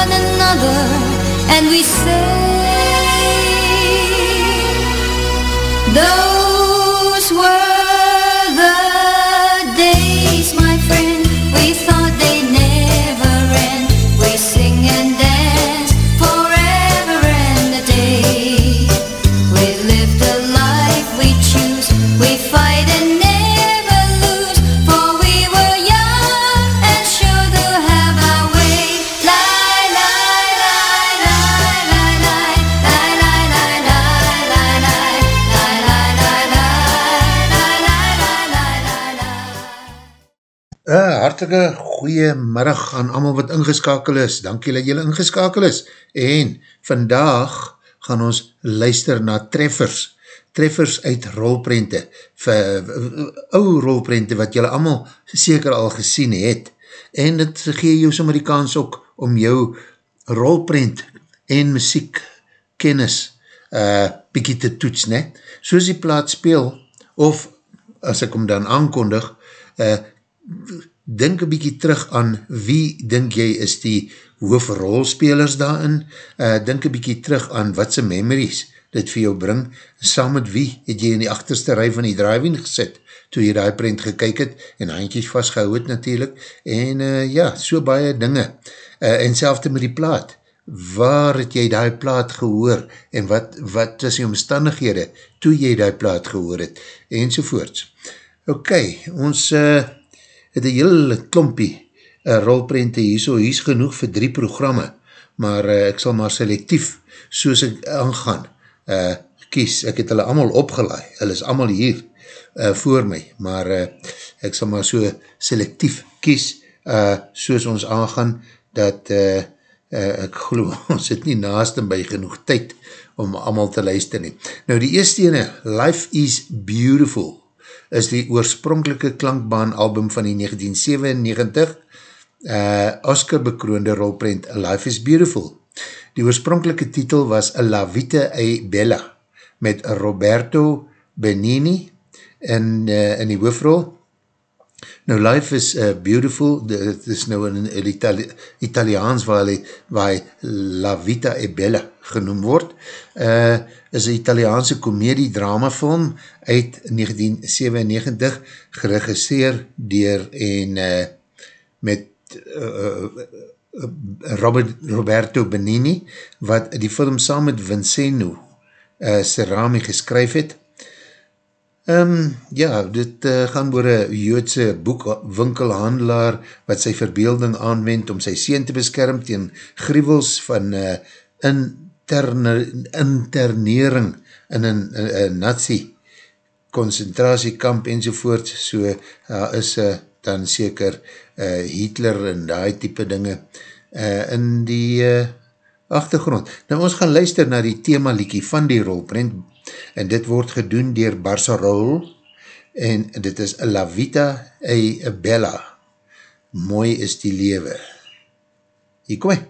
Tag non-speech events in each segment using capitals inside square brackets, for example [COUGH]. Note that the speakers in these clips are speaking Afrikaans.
One another and we say, hartelike goeie middag aan allemaal wat ingeskakel is. Dankie dat jylle ingeskakel is. En vandag gaan ons luister na treffers. Treffers uit rolprente. Ou rolprente wat jylle allemaal seker al gesien het. En dit gee jou sommer die kans ook om jou rolprent en muziek kennis uh, bykie te toets. Ne? Soos die plaat speel, of as ek hom dan aankondig, uh, dink een bykie terug aan wie dink jy is die hoofrolspelers daarin, uh, dink een bykie terug aan wat sy memories dit vir jou bring, saam met wie het jy in die achterste rij van die driving gesit, toe jy die print gekyk het, en handjes vastgehou het natuurlijk, en uh, ja, so baie dinge, uh, en selfde met die plaat, waar het jy die plaat gehoor, en wat, wat is die omstandighede, toe jy die plaat gehoor het, enzovoorts. Ok, ons uh, het een hele klompie uh, rolprente hier so, hier is genoeg vir drie programme, maar uh, ek sal maar selectief, soos ek aangaan, uh, kies, ek het hulle allemaal opgelaai, hulle is allemaal hier uh, voor my, maar uh, ek sal maar so selectief kies, uh, soos ons aangaan, dat uh, uh, ek geloof, [LAUGHS] ons het nie naast en by genoeg tyd, om allemaal te luister nie. Nou die eerste ene, Life is Beautiful, is die oorspronkelike klankbaan album van die 1997 uh, Oscar bekroonde rolprent Life is Beautiful. Die oorspronkelike titel was La Vita e Bella met Roberto Benini in, uh, in die hoofrol. Nou Life is uh, Beautiful, dit is nou in, in Itali Italiaans waar hy, waar hy La Vita e Bella genoem word. Uh, is een Italiaanse komedie-dramafilm uit 1997, geregisseer dier en uh, met uh, Robert, Roberto Benini, wat die film saam met Vincenzo uh, Cerami geskryf het. Um, ja, dit uh, gaan oor een joodse boekwinkelhandelaar wat sy verbeelding aanwend om sy sien te beskerm tegen grievels van uh, in internering in een, een nazi concentratiekamp enzovoort, so uh, is uh, dan seker uh, Hitler en die type dinge uh, in die uh, achtergrond. Nou ons gaan luister na die thema liekie van die rolprint en dit word gedoen dier Barça Rol en dit is La Vita e Bella. Mooi is die lewe. Hier kom hy.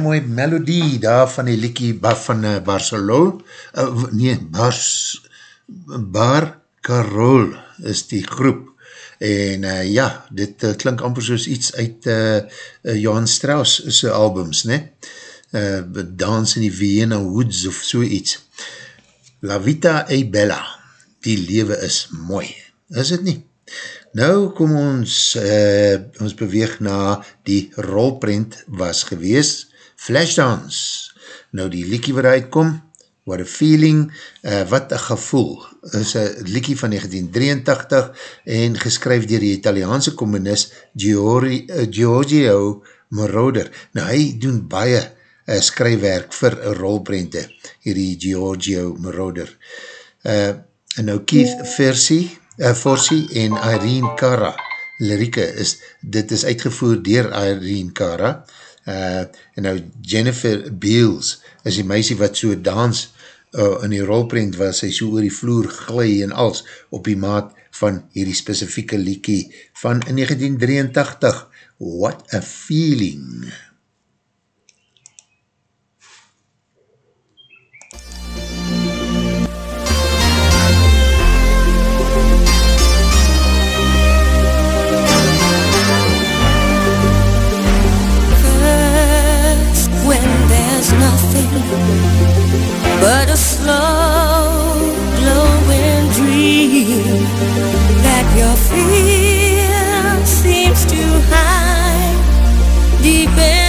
Baie mooi melodie daar van die liekie van uh, Barcelona, uh, nee, Bars, Bar Carol is die groep, en uh, ja, dit uh, klink amper soos iets uit uh, uh, Johan Strauss sy albums, ne? Uh, Dans in die Vienna Woods of so iets. La Vita e Bella, die lewe is mooi, is het nie? Nou kom ons, uh, ons beweeg na die rolprint was gewees, Flashdance. Nou die liekie wat uitkom, What a Feeling, uh, Wat a Gevoel, is een liekie van 1983 en geskryf dier die Italiaanse communist Giori, uh, Giorgio Moroder. Nou hy doen baie uh, skryfwerk vir rolprente, hierdie Giorgio Moroder. Uh, en nou Keith Versie, uh, Forsie en Irene Cara, lirieke is, dit is uitgevoer dier Irene Cara, uh, en nou Jennifer Beals is die meisie wat so dans uh, in die rolprint was, sy so oor die vloer glij en als op die maat van hierdie specifieke liekie van 1983 What a Feeling! but a slow Your fear seems to hide deep in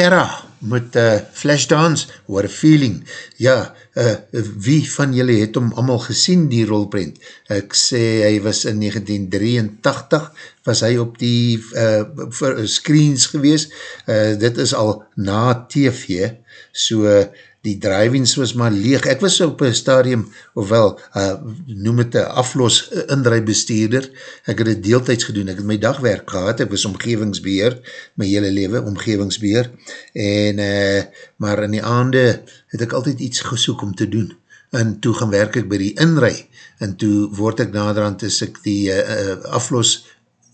Cara met uh, Flashdance, What a Feeling. Ja, uh, wie van julle het hom allemaal gesien, die rolprint? Ek sê, hy was in 1983, was hy op die uh, screens gewees. Uh, dit is al na TV, so uh, die drivings was maar leeg. Ek was op een stadium, ofwel, uh, noem het een aflos indrijbestuurder, ek het het deeltijds gedoen, ek het my dagwerk gehad, ek was omgevingsbeheer, my hele leven, omgevingsbeheer, en, uh, maar in die aande het ek altyd iets gesoek om te doen, en toe gaan werk ek by die inrij, en toe word ek naderhand, is ek die uh, aflos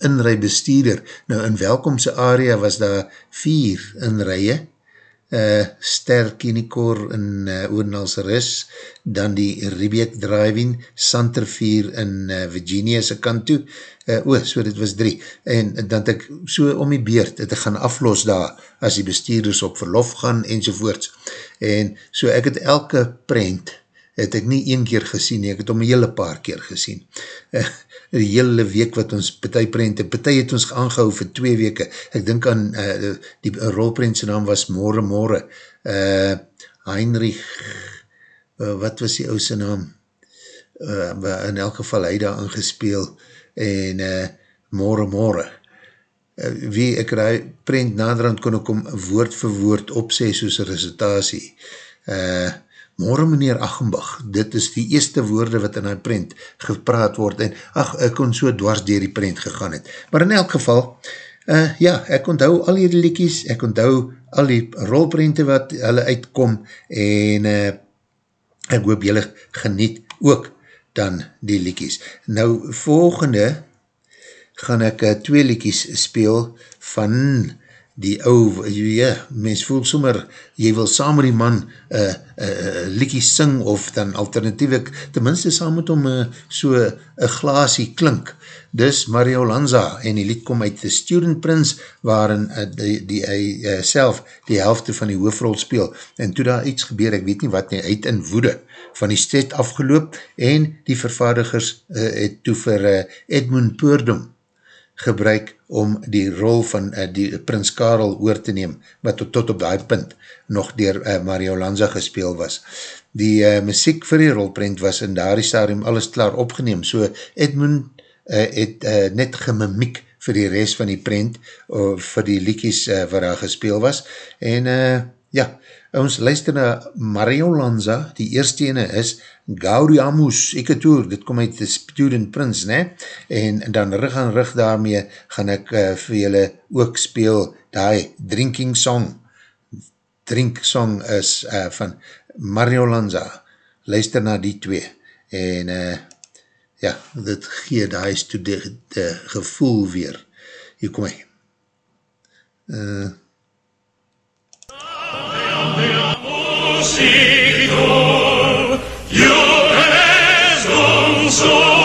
inrijbestuurder, nou in welkomse area was daar vier inrije, uh, Ster Kinikor in uh, Oornalsris, dan die Riebeek Driving, Santervier in uh, Virginia se kant toe, uh, o, so dit was drie, en dan het ek so om die beurt, het ek gaan aflos daar, as die bestuurders op verlof gaan, enzovoorts, en so ek het elke prent, het ek nie een keer gesien, ek het om een hele paar keer gesien, uh, die hele week wat ons partij prent, en partij het ons aangehou vir twee weke, ek dink aan, uh, die rolprentse naam was More More, uh, Heinrich, uh, wat was die ouse naam, uh, in elk geval hy daar ingespeel, en uh, More More, wie ek raai prent naderhand kon ek om woord vir woord opsê soos een recitatie. Uh, Morgen meneer Achenbach, dit is die eerste woorde wat in die prent gepraat word en ach, ek kon so dwars dier die prent gegaan het. Maar in elk geval, uh, ja, ek onthou al die liekies, ek onthou al die rolprente wat hulle uitkom en uh, ek hoop julle geniet ook dan die liekies. Nou, volgende gaan ek uh, twee liekies speel van die ou, ja, mens voel sommer, jy wil saam met die man uh, uh, liekie sing of dan alternatief, tenminste saam met hom uh, so een glasie klink. Dis Mario Lanza en die lied kom uit The Student Prince waarin uh, die, hy uh, self die helfte van die hoofrol speel. En toe daar iets gebeur, ek weet nie wat nie, uit in woede van die sted afgeloop en die vervaardigers uh, het toe vir uh, Edmund Poordum gebruik om die rol van uh, die Prins Karel oor te neem, wat tot, tot op die punt nog dier uh, Mario Lanza gespeel was. Die uh, muziek vir die rolprint was in daar die stadium alles klaar opgeneem, so Edmund uh, het uh, net gemimiek vir die rest van die print, uh, vir die liekies uh, waar hy gespeel was, en uh, ja, ons luister na Mario Lanza, die eerste ene is Gauriamus Ekatour, dit kom uit The Student Prince, ne? en dan rug aan rug daarmee gaan ek uh, vir julle ook speel die drinking song, drink song is uh, van Mario Lanza, luister na die twee, en uh, ja, dit gee die die gevoel weer, hier kom hy. Uh, Musik nur, Jürgen es so.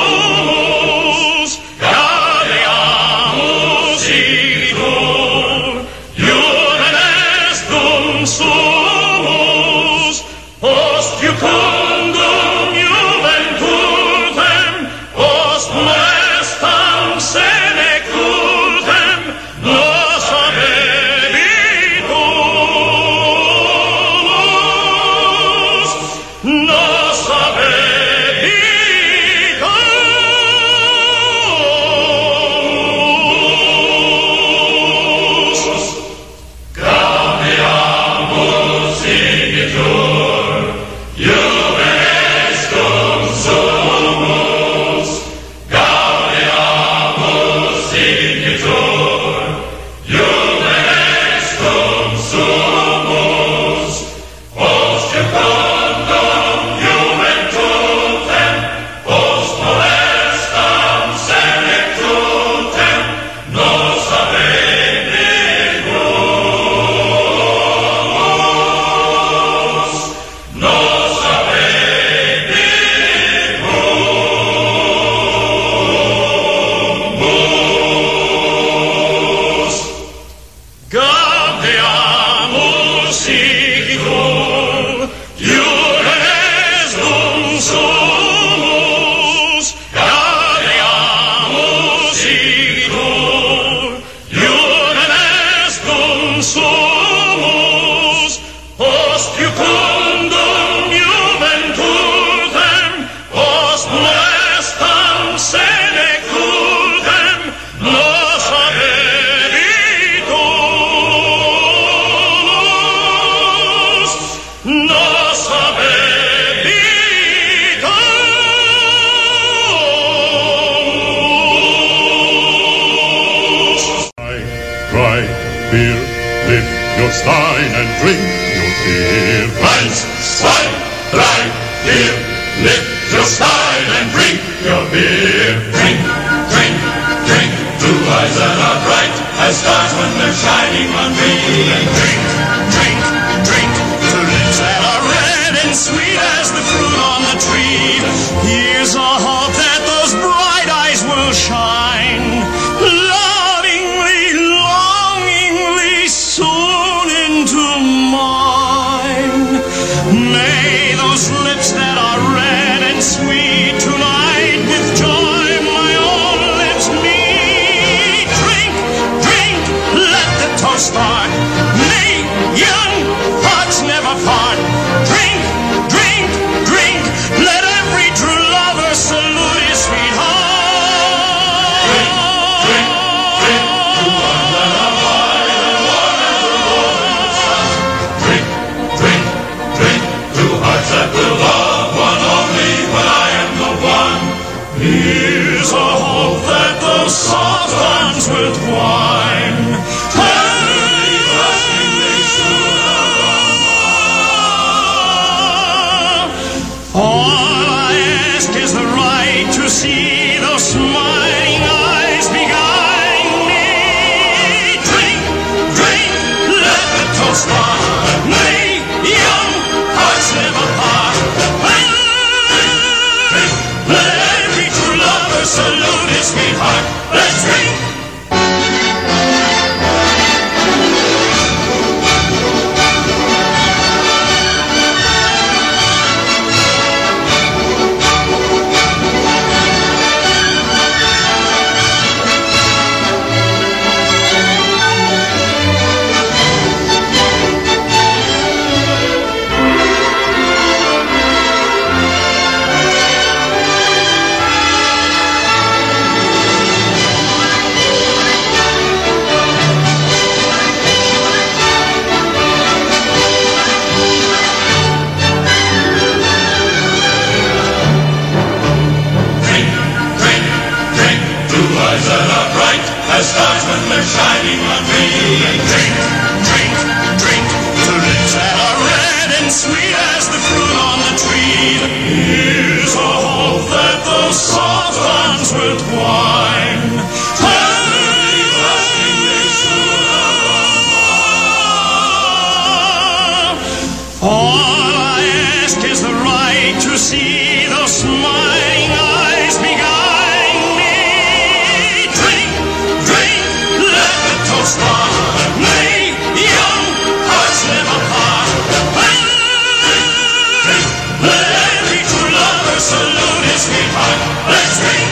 Salute his sweetheart. Let's drink.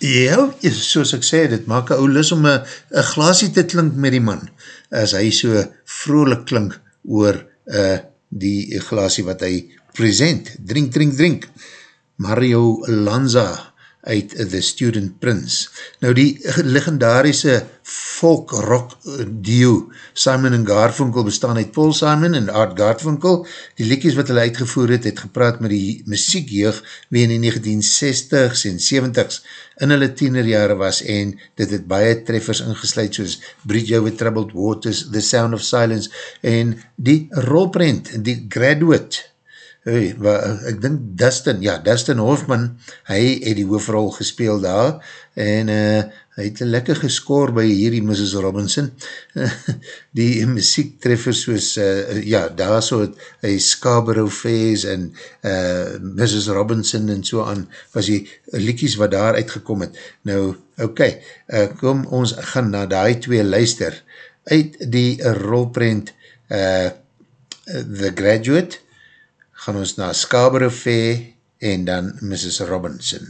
Ja, soos ek sê, dit maak een ou lis om een glasie te klink met die man, as hy so vrolik klink oor uh, die glasie wat hy present. Drink, drink, drink. Mario Lanza uit The Student Prince. Nou die legendarische folk rock duo Simon en Garfunkel bestaan uit Paul Simon en Art Garfunkel. Die liedjes wat hulle uitgevoer het, het gepraat met die muziekjeug wie in die 1960s en 70s in hulle tienerjare was en dit het baie treffers ingesluid soos Bridge Over Troubled Waters, The Sound of Silence en die rolprent, die graduate Hey, ek dink Dustin, ja, Dustin Hoffman, hy het die hoofrol gespeel daar, en uh, hy het lekker geskoor by hierdie Mrs. Robinson. [LAUGHS] die muziektreffer soos, uh, ja, daar so het hy Scarborough Faze en uh, Mrs. Robinson en so aan, was die liekies wat daar uitgekom het. Nou, ok, uh, kom ons gaan na die twee luister uit die rolprent uh, The Graduate, gaan ons na Scarborough Fair en dan Mrs. Robinson.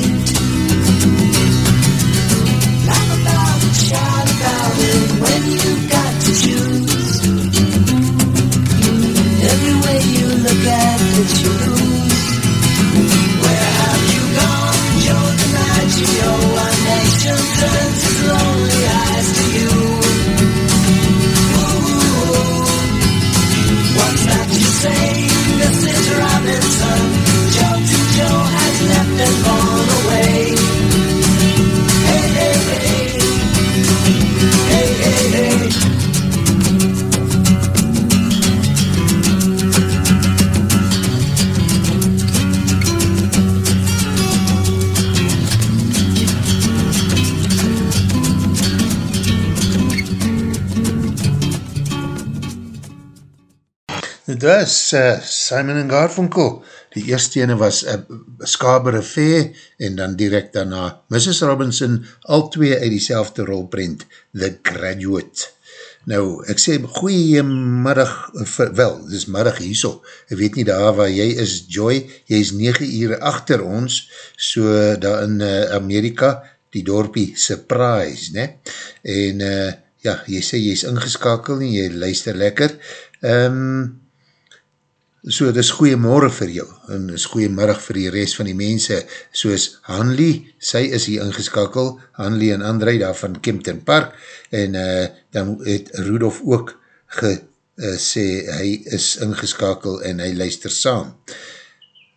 night. Was uh, Simon en Garfunkel. Die eerste ene was uh, Scarborough Fair en dan direct daarna Mrs. Robinson, al twee uit diezelfde rolprint, The Graduate. Nou, ek sê goeiemiddag, wel, dit is middag hierso, ek weet nie daar waar jy is, Joy, jy is 9 uur achter ons, so daar in uh, Amerika, die dorpie Surprise, ne? En uh, ja, jy sê jy is ingeskakel en jy luister lekker, ehm, um, So, dit is goeiemorgen vir jou, en dit is goeiemiddag vir die rest van die mense, soos Hanlie, sy is hier ingeskakel, Hanlie en André daar van Kempton Park, en uh, dan het Rudolf ook gesê, uh, hy is ingeskakel en hy luister saam.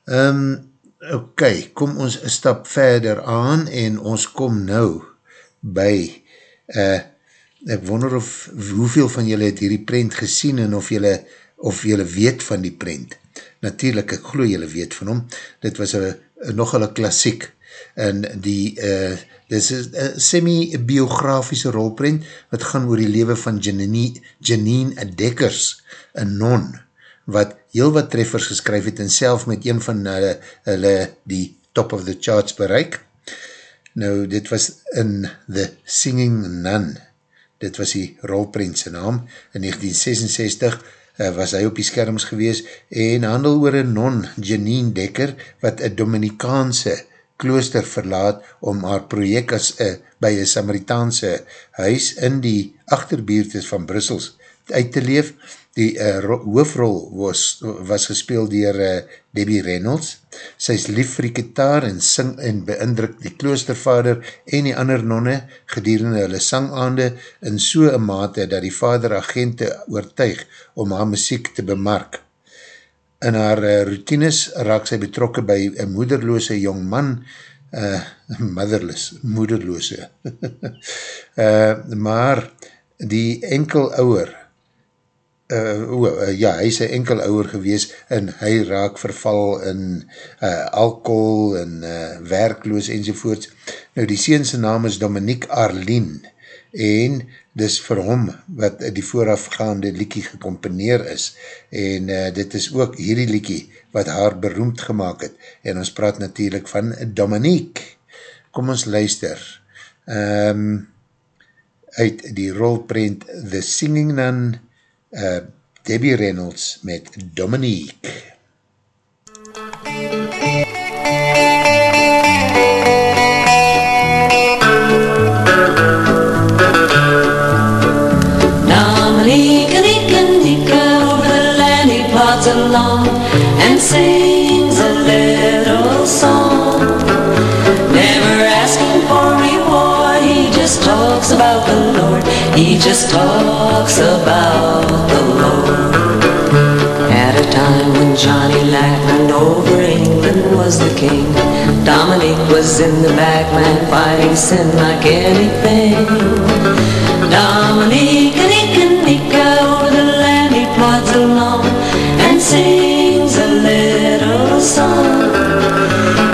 Um, ok, kom ons een stap verder aan, en ons kom nou by, uh, ek wonder of, hoeveel van julle het hierdie prent gesien, en of julle of jylle weet van die prent. Natuurlijk, ek glo jylle weet van hom. Dit was een, een nogal een klassiek. En die, uh, dit is een semi-biografische rolprent, wat gaan oor die leven van Janine, Janine Dekkers, een non, wat heel wat treffers geskryf het, en self met een van hulle, hulle die top of the charts bereik. Nou, dit was in The Singing Nun. Dit was die rolprentse naam. In 1966 uh, was hy op die skerms gewees en handel oor een non, Janine Dekker, wat een Dominikaanse klooster verlaat om haar project as, uh, by een Samaritaanse huis in die achterbuurtes van Brussels uit te leef. Die uh, hoofrol was, was gespeeld dier uh, Debbie Reynolds. Sy is lief vir die kitaar en sing en beindruk die kloostervader en die ander nonne gedurende hulle sangaande in so'n mate dat die vader agente oortuig om haar muziek te bemark. In haar uh, routines raak sy betrokke by een moederloose jong man, uh, [LAUGHS] motherless, moederloose, uh, [LAUGHS] maar die enkel ouwer, uh, uh, ja, hy is een enkel ouwer gewees en hy raak verval in uh, alcohol en uh, werkloos enzovoorts. Nou die seense naam is Dominique Arlene en dis vir hom wat die voorafgaande liekie gecomponeer is en uh, dit is ook hierdie liekie wat haar beroemd gemaakt het en ons praat natuurlijk van Dominique. Kom ons luister. Um, uit die rolprent The Singing Nun uh, Debbie Reynolds met Dominique. Was in the back man fighting sin like anything. Dominic, Nika, Nika, over the land he plods along and sings a little song.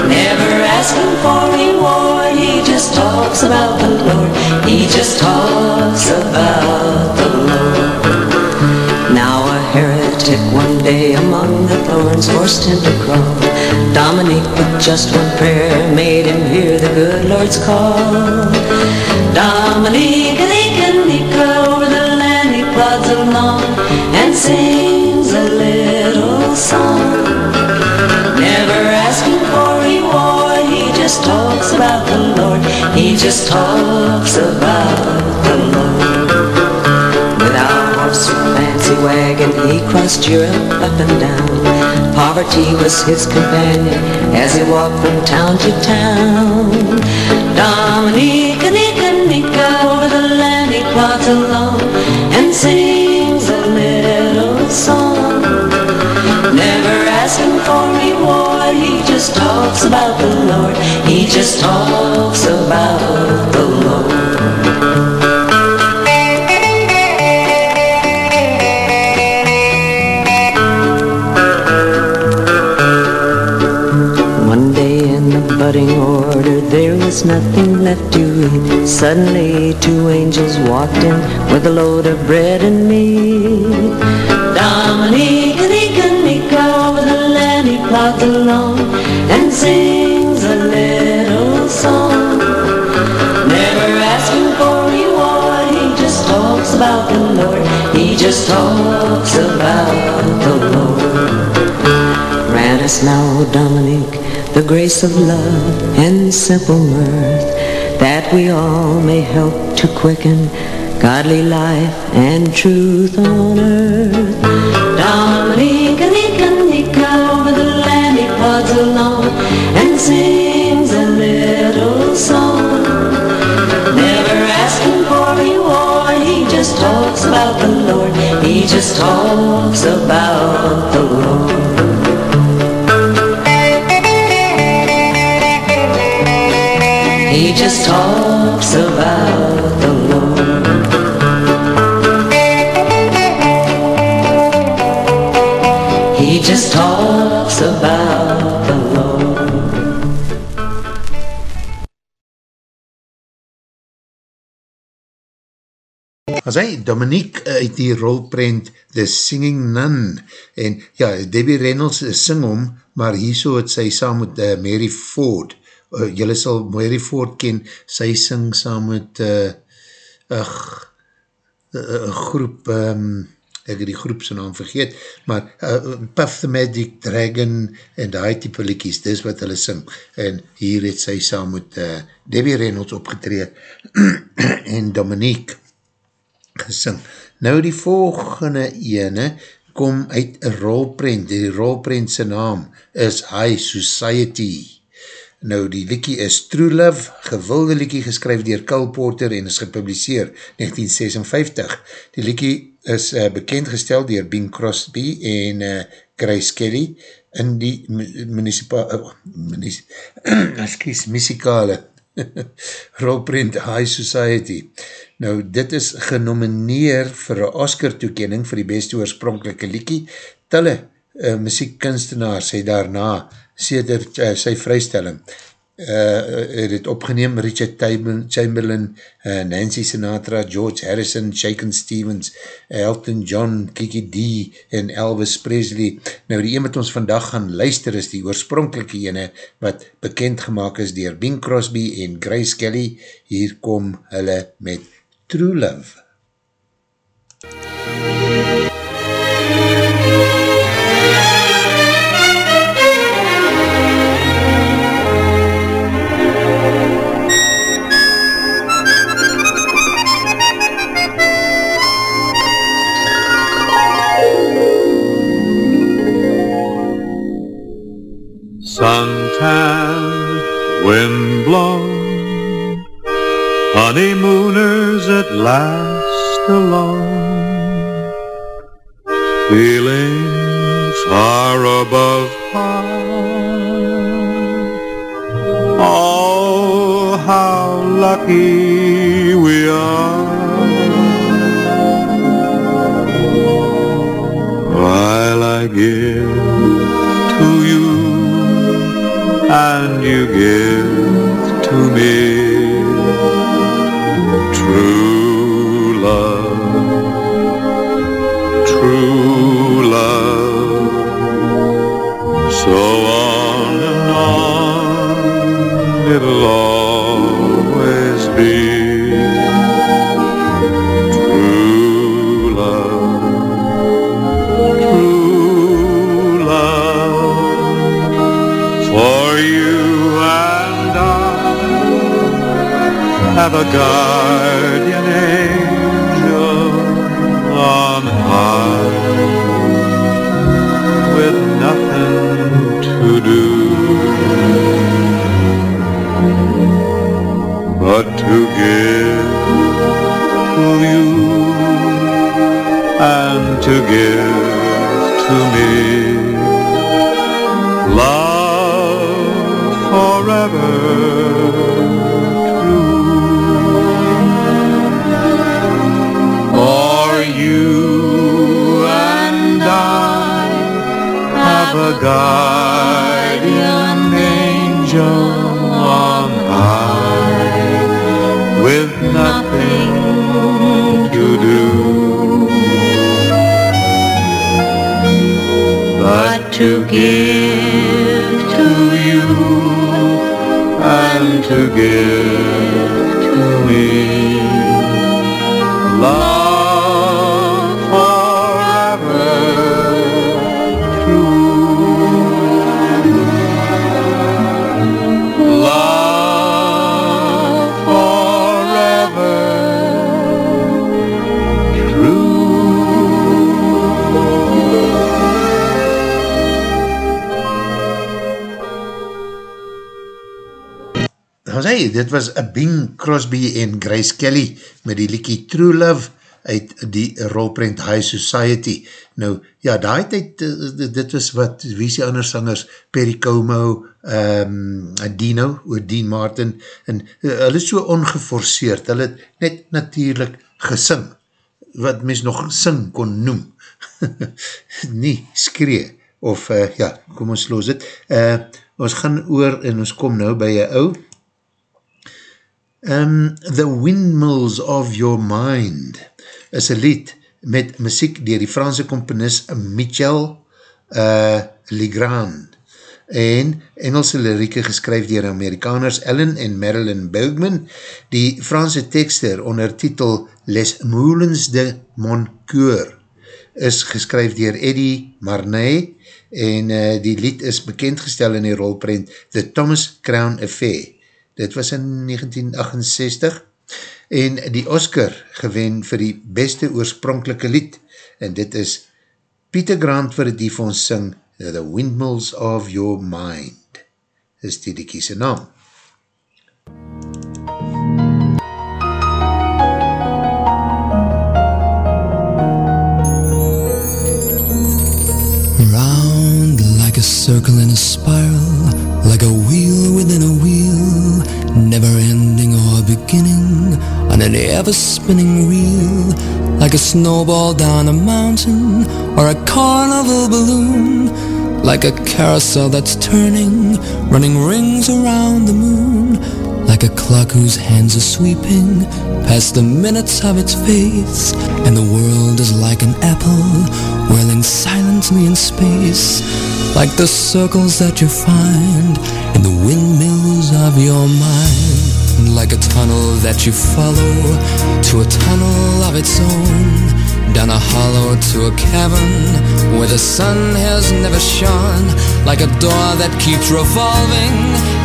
Never asking for reward, he just talks about the Lord. He just talks about the Lord. Now a heretic one day among the thorns forced him to crawl. Dominic with just one prayer made him hear the good Lord's call. Dominic, Nika, over the land he plods along and sings a little song. Never asking for reward, he just talks about the Lord. He just talks about the Lord. Without horse or fancy wagon, he crossed Europe up and down. Poverty was his companion as he walked from town to town. Dominica, Nika, Nika, over the land he plods along and sings a little song. Never asking for reward, he just talks about the Lord. He just talks about the Lord. Budding order, there was nothing left to eat. Suddenly, two angels walked in with a load of bread and meat. Dominica, Nika, Nika, over the land he plods along and sings a little song. Never asking for reward, he just talks about the Lord. He just talks about the Lord. Grant us now, Dominic, the grace of love and simple mirth, that we all may help to quicken godly life and truth on earth. Dominic, Nika, Nika, over the land he plods along and sings a little song. Never asking for reward, he just talks about the Lord. He just talks about the Lord. Just talks about the Lord. He just talks about the Lord. As hy, Dominique eh, uit die rolprent The Singing Nun, en ja, Debbie Reynolds eh, sing om, maar hierso het sy saam met uh, Mary Ford, uh, jylle sal Mary Ford ken, sy sing saam met uh, ach, een groep, um, ek het die groep sy naam vergeet, maar uh, Puff the Magic Dragon en die type liekies, dis wat hulle sing, en hier het sy saam met uh, Debbie Reynolds opgetreed, [CLEARS THROAT] en Dominique, gesing. Nou die volgende ene kom uit een rolprent, die rolprent sy naam is High Society. Nou die liekie is True Love, gewilde liekie geskryf dier Cole Porter en is gepubliseer 1956. Die liekie is uh, bekendgestel dier Bing Crosby en uh, Grace Kelly in die municipale, uh, munis, [CLEARS THROAT] excuse, musikale [LAUGHS] rolprint High Society. Nou, dit is genomineer vir een Oscar toekening vir die beste oorspronkelike liekie. Talle uh, muziekkunstenaars het daarna, sêder uh, sy vrystelling, uh, het het opgeneem, Richard Chamberlain, uh, Nancy Sinatra, George Harrison, Shaken Stevens, Elton John, Kiki D en Elvis Presley. Nou, die een wat ons vandag gaan luister is die oorspronkelike ene wat bekend gemaakt is dier Bing Crosby en Grace Kelly. Hier kom hulle met True Love. Suntan, wind blown, Honeymooners at last alone, feeling far above par. Oh, how lucky we are. And you give to me true love, true love. So on and on it'll always have a guardian angel on high with nothing to do. But to give to you and to give to me guardian angel on high with nothing to do. But to give to you and to give to me dit was a Bing Crosby en Grace Kelly met die liekie True Love uit die rolprint High Society. Nou, ja, daai tyd, eh, dit was wat, wie is die ander sangers, Perry Como, um, Dino, oor Dean Martin, en uh, hulle is so ongeforceerd, hulle het net natuurlijk gesing, wat mens nog sing kon noem. [LAUGHS] Nie skree, of uh, ja, kom ons los het. Uh, ons gaan oor, en ons kom nou by een ou, Um, The Windmills of Your Mind is een lied met muziek dier die Franse componist Michel uh, Legrand en Engelse lirieke geskryf dier Amerikaners Ellen en Marilyn Bergman. Die Franse tekster onder titel Les Moulins de Moncoeur is geskryf dier Eddie Marnay en uh, die lied is bekendgestel in die rolprint The Thomas Crown Affair dit was in 1968, en die Oscar gewen vir die beste oorspronkelike lied, en dit is Peter Grant vir die vir ons sing, The Windmills of Your Mind, is die die kiese naam. Round like a circle in a spiral, like a wheel within a wheel, never ending or beginning on an ever spinning reel, like a snowball down a mountain or a carnival balloon, like a carousel that's turning, running rings around the moon, like a clock whose hands are sweeping past the minutes of its face, and the world is like an apple whirling silently in space, like the circles that you find in the windmills of your mind, like a tunnel that you follow to a tunnel of its own. Down a hollow to a cavern where the sun has never shone, like a door that keeps revolving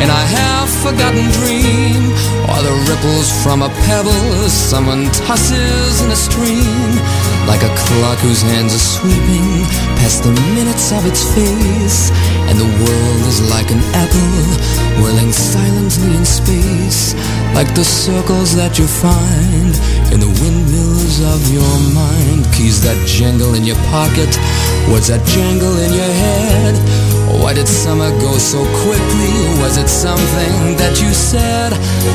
in a half forgotten dream, or the ripples from a pebble someone tosses in a stream, like a clock whose hands are sweeping past the minutes of its face, and the world is like an apple whirling silently in space, like the circles that you find in the of your mind. Keys that jingle in your pocket, words that jangle in your head. Why did summer go so quickly? Was it something that you said?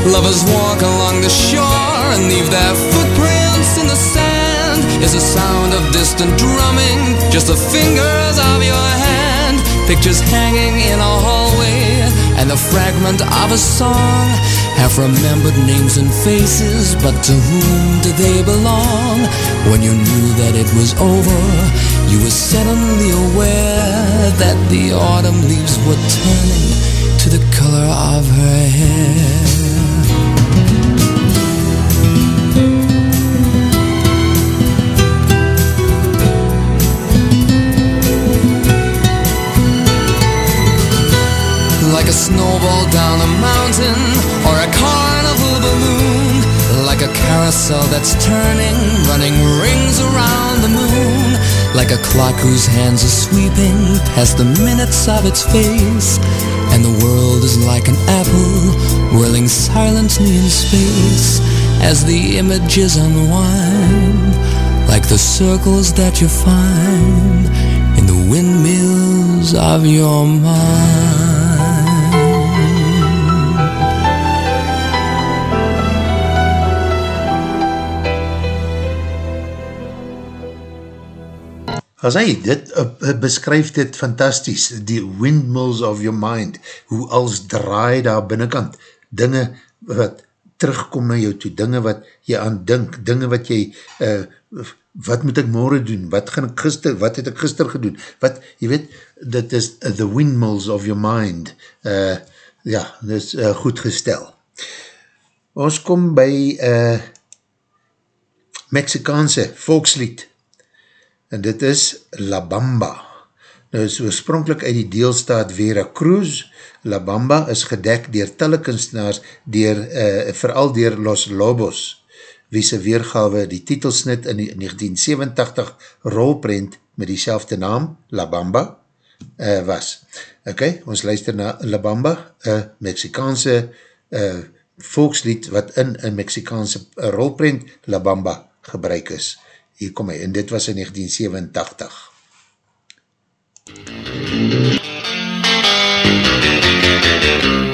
Lovers walk along the shore and leave their footprints in the sand. Is the sound of distant drumming just the fingers of your hand? Pictures hanging in a hallway and the fragment of a song. have remembered names and faces, but to whom do they belong? When you knew that it was over, you were suddenly aware that the autumn leaves were turning to the color of her hair. Like a snowball down a mountain or a carnival balloon like a carousel that's turning running rings around the moon like a clock whose hands are sweeping past the minutes of its face. And the world is like an apple whirling silently in space as the images unwind like the circles that you find in the windmills of your mind As hy, dit uh, beskryf dit fantastisch, die windmills of your mind, hoe als draai daar binnenkant, dinge wat terugkom na jou toe, dinge wat jy aan dink, dinge wat jy, uh, wat moet ek morgen doen, wat gaan ek gister, wat het ek gister gedoen, wat, jy weet, dit is uh, the windmills of your mind, uh, ja, dit is uh, goed gestel. Ons kom by uh, Mexikaanse volkslied, en dit is La Bamba. Nou is oorspronkelijk uit die deelstaat Vera Cruz. La Bamba is gedek dier telekunstenaars, dier, uh, vooral dier Los Lobos, wie sy weergawe die titelsnit in die 1987 rolprent met die naam, La Bamba, uh, was. Ok, ons luister na La Bamba, een Mexikaanse uh, volkslied wat in een Mexikaanse rolprent La Bamba gebruik is hier kom hy, en dit was in 1987. Soy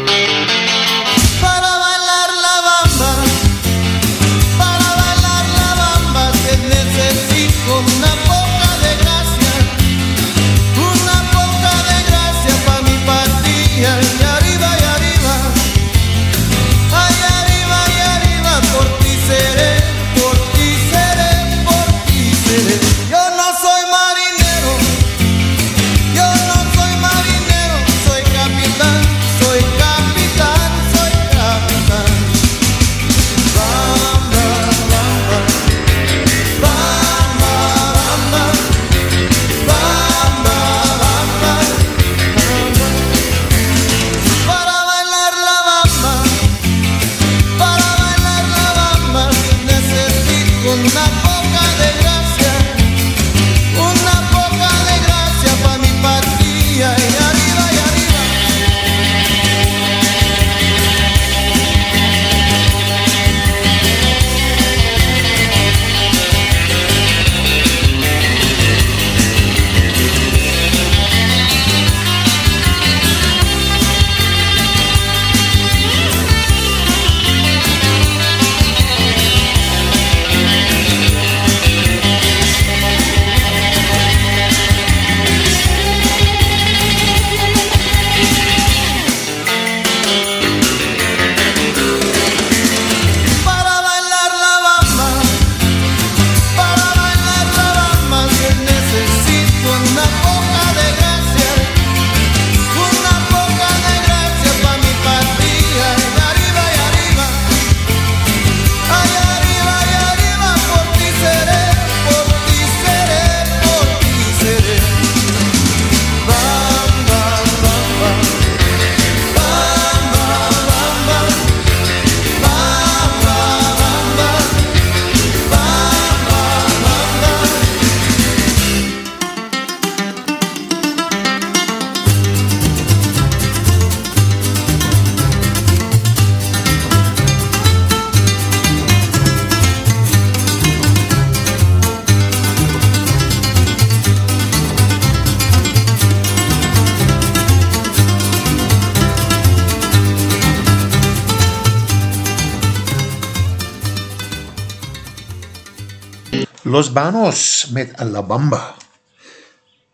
Los Banos met Alabamba.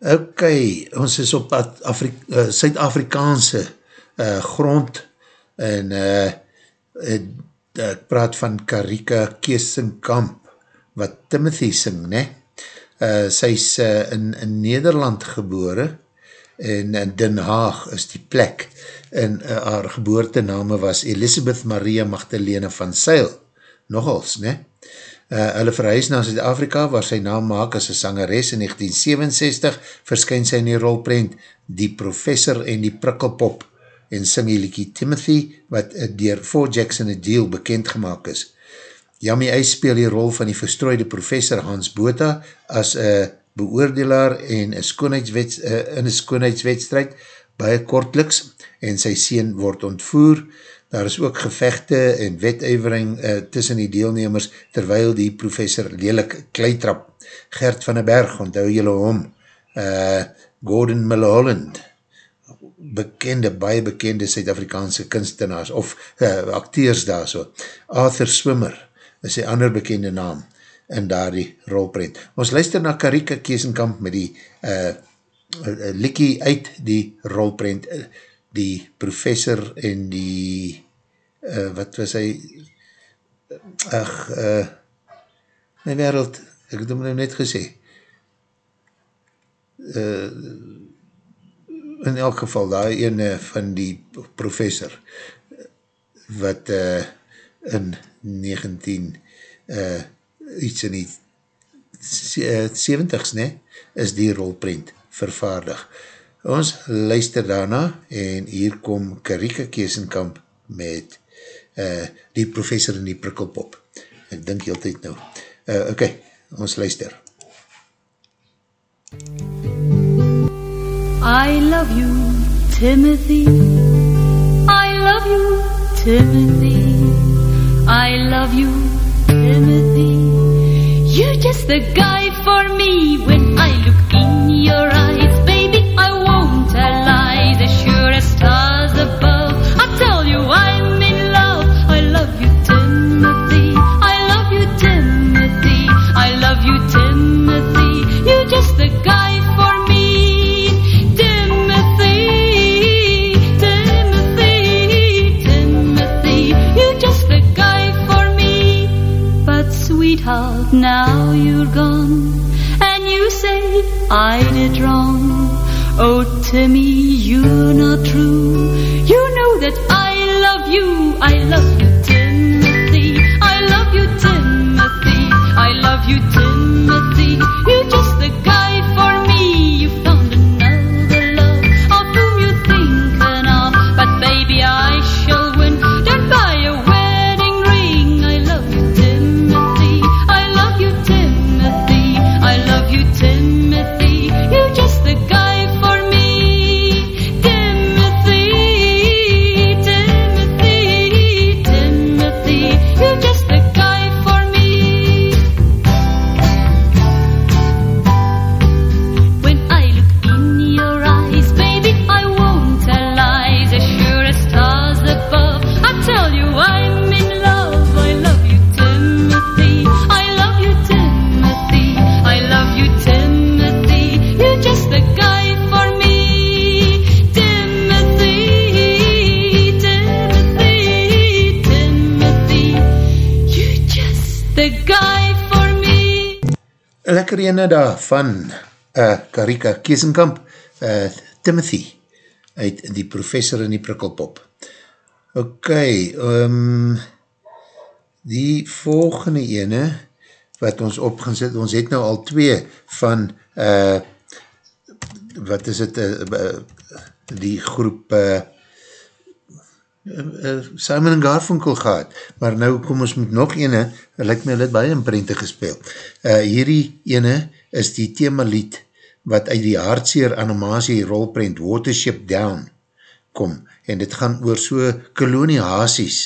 Ok, ons is op uh, Suid-Afrikaanse uh, grond en uh, uh, ek praat van Karika Keesenkamp wat Timothy sing, ne? Uh, sy is uh, in, in Nederland gebore en in Den Haag is die plek en uh, haar geboortename was Elisabeth Maria Magdalene van Seil, nogals, ne? Uh, hulle verhuis na Zuid-Afrika waar sy naam maak as een sangeres in 1967 verskyn sy in die rolprent Die Professor en die Prikkelpop en sing die liekie Timothy wat dier 4 Jackson a Deal bekend gemaakt is. Yami Eis speel die rol van die verstrooide professor Hans Bota as een beoordelaar en een skoonheidswet, uh, in een skoonheidswedstrijd baie kortliks en sy sien word ontvoer Daar is ook gevechte en wetuivering uh, tussen die deelnemers, terwyl die professor lelik kleitrap. Gert van den Berg, onthou jylle om, uh, Gordon Mulholland, bekende, baie bekende Suid-Afrikaanse kunstenaars, of uh, acteurs daar so. Arthur Swimmer is die ander bekende naam in daar die rolprent. Ons luister na Karika Keesenkamp met die uh, likkie uit die rolprent, uh, die professor en die, uh, wat was hy, ach, uh, my wereld, ek het hom nou net gesê, uh, in elk geval, daar ene van die professor, wat uh, in 19, uh, iets in die 70s, ne, is die rolprent vervaardig. Ons luister daarna en hier kom Karika Keesenkamp met uh, die professor in die prikkelpop. Ek dink heel tyd nou. Uh, ok, ons luister. I love you, Timothy. I love you, Timothy. I love you, Timothy. You're just the guy for me when I look in your eyes, Oh, Timmy, you're not true. You know that I love you. I love you, Timothy. I love you, Timothy. I love you, Timothy. Daar van uh, Karika Keesenkamp, uh, Timothy, uit die professor in die prikkelpop. Ok, um, die volgende ene, wat ons opgezet, ons het nou al twee van, uh, wat is het, uh, uh, die groep, uh, uh, Simon en Garfunkel gehad, maar nou kom ons met nog ene, lyk my dit baie in prente gespeel. Uh, hierdie ene is die themalied wat uit die hartseer animatie rolprent Watership Down kom, en dit gaan oor so koloniasies,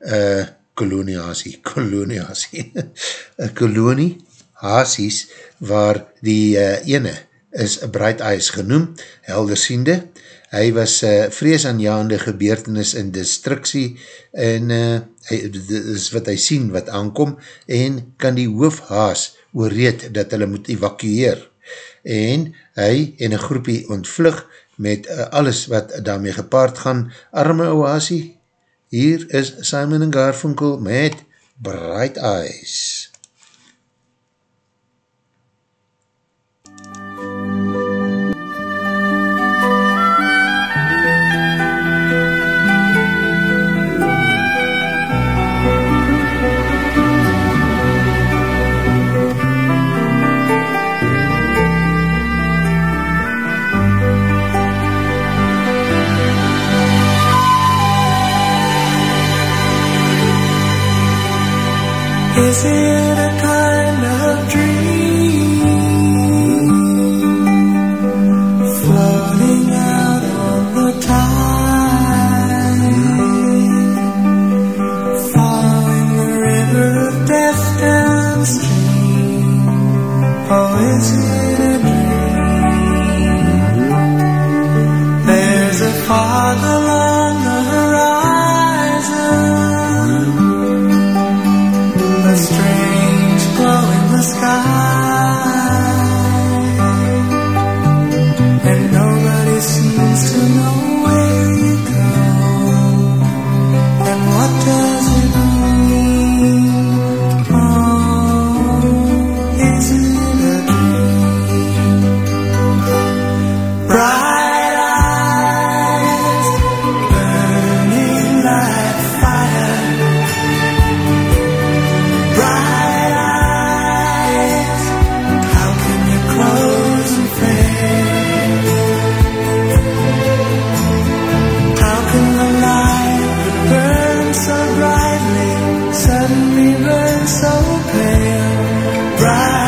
uh, koloniasie, [LAUGHS] koloniasie, hasies, waar die uh, ene is Bright Eyes genoem, heldersiende, hy was uh, vreesaanjaande gebeurtenis in destructie en uh, hy, dit is wat hy sien wat aankom en kan die hoofhaas oorreed dat hulle moet evacueer. En hy en een groepie ontvlug met uh, alles wat daarmee gepaard gaan. Arme oasie, hier is Simon en Garfunkel met Bright Eyes. Is it Bright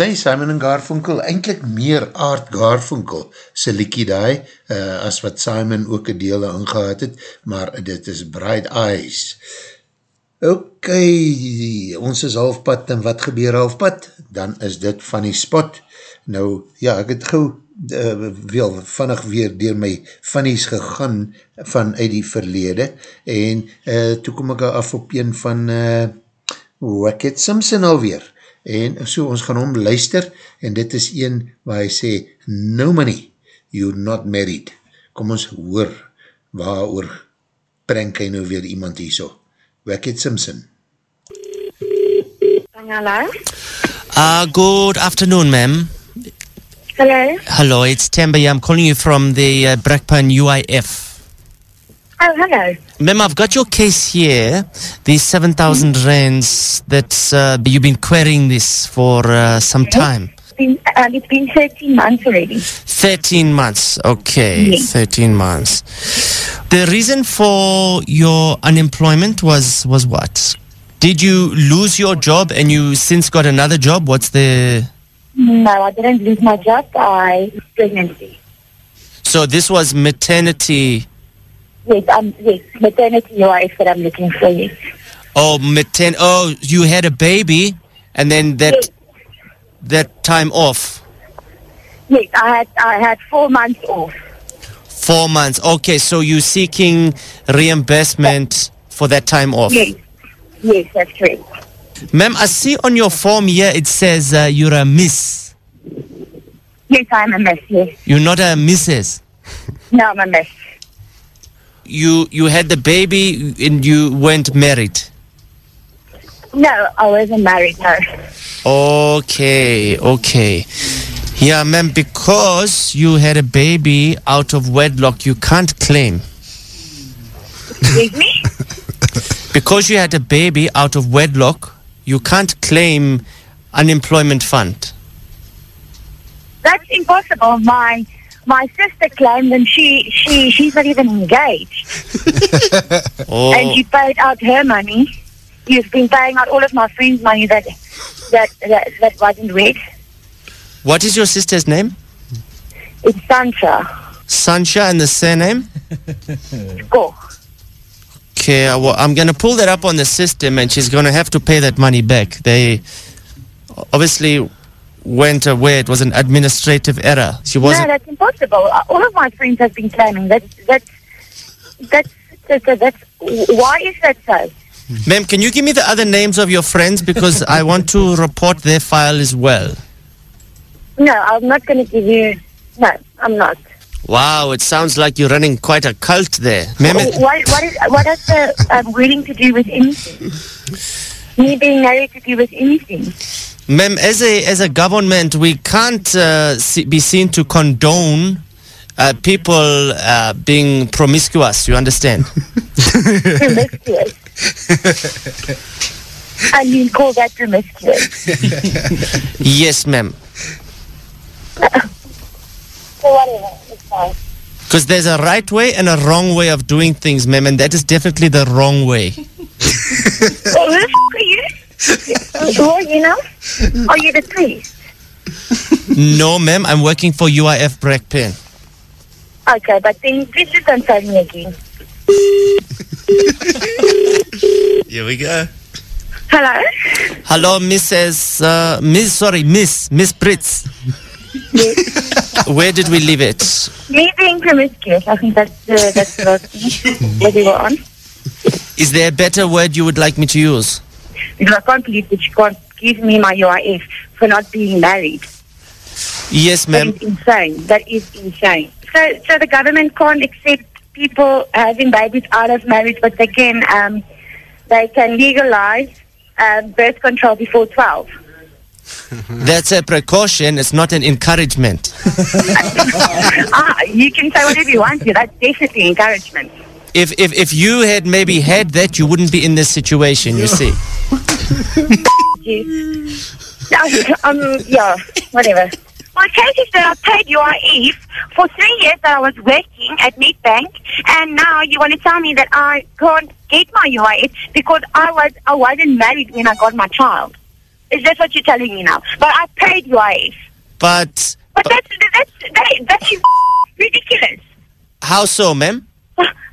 hy Simon en Garfunkel eindelijk meer Art Garfunkel sy liekie daai, uh, as wat Simon ook een deel aangehad het, maar dit is Bright Eyes. Ok, ons is halfpad en wat gebeur halfpad? Dan is dit van die spot. Nou, ja, ek het gauw uh, wel vannig weer door my funnies gegaan vanuit die verlede en uh, toe kom ek af op een van uh, Wicked Simpson alweer en so ons gaan hom luister en dit is een waar hy sê no money, you're not married kom ons hoor waar oor prank hy nou weer iemand hier so Wicked Simpson Hello. Uh, good afternoon, ma'am. Hello. Hello, it's Tembe. I'm calling you from the uh, Brakpan UIF. Oh, hello. Ma'am, I've got your case here. The 7,000 rands that uh, you've been querying this for uh, some time. It's been, um, it's been 13 months already. 13 months. Okay, Yes. 13 months. The reason for your unemployment was was what? Did you lose your job and you since got another job? What's the No, I didn't lose my job. I pregnancy. So this was maternity Yes, um, yes, maternity wife that I'm looking for. Yes. Oh, matern Oh, you had a baby and then that that time off. Yes, I had I had four months off. 4 months. Okay, so you're seeking reimbursement for that time off. Yes, yes, that's correct. Ma'am, I see on your form here it says uh, you're a miss. Yes, I'm a miss. Yes, You're not a missus. no, I'm a miss. You you had the baby and you weren't married. No, I wasn't married. No. Okay, okay. Yeah, ma'am, because you had a baby out of wedlock, you can't claim. Excuse me. [LAUGHS] Because you had a baby out of wedlock, you can't claim unemployment fund. That's impossible. My my sister claimed, and she she she's not even engaged, [LAUGHS] Oh, and she paid out her money. You've been paying out all of my friends' money that that that, that wasn't read. what is your sister's name? It's Sancha. Sancha and the surname? Go. Okay, well, I'm going to pull that up on the system and she's going to have to pay that money back. They obviously weren't aware it was an administrative error. She wasn't. that's impossible. Uh, All of my friends have been claiming that that that's that's, that's, that's why is that so? Ma'am, can you give me the other names of your friends because I want to report their file as well. No, I'm not going to give you. No, I'm not. Wow, it sounds like you're running quite a cult there. Ma'am, it- What what is what has the um, wedding to do with anything? Me being married to do with anything? Ma'am, as a as a government, we can't uh, see, be seen to condone uh, people uh, being promiscuous. You understand? promiscuous. [LAUGHS] and you call that promiscuous. yes, ma'am. So whatever, it's fine. Because there's a right way and a wrong way of doing things, ma'am, and that is definitely the wrong way. Well, who the f- are you? Who are you now? Are you the priest? no, ma'am, I'm working for UIF Brackpen. Okay, but then please just don't phone me again. Here we go. Hello? Hello, Mrs. Uh, Miss, sorry, Miss, Miss Pritz. Where did we leave it? Me being promiscuous, I think that's the, that's the last thing that we were on. Is there a better word you would like me to use? Because I can't believe that you can't give me my UIF for not being married. Yes, ma'am. is insane. That is insane. So, so the government can't accept people having babies out of marriage, but they can, um, they can legalize um, birth control before 12. [LAUGHS] That's a precaution. It's not an encouragement. [LAUGHS] ah, you can say whatever you want to. That's definitely encouragement. If, if, if you had maybe had that, you wouldn't be in this situation, you see. [LAUGHS] Um, yeah, whatever. My case is that I paid UIF for three years that I was working at Nedbank, and now you want to tell me that I can't get my UIF because I was I wasn't married when I got my child. Is that what you're telling me now? But I paid UIF. But But that's that's that, that's ridiculous. how so, ma'am?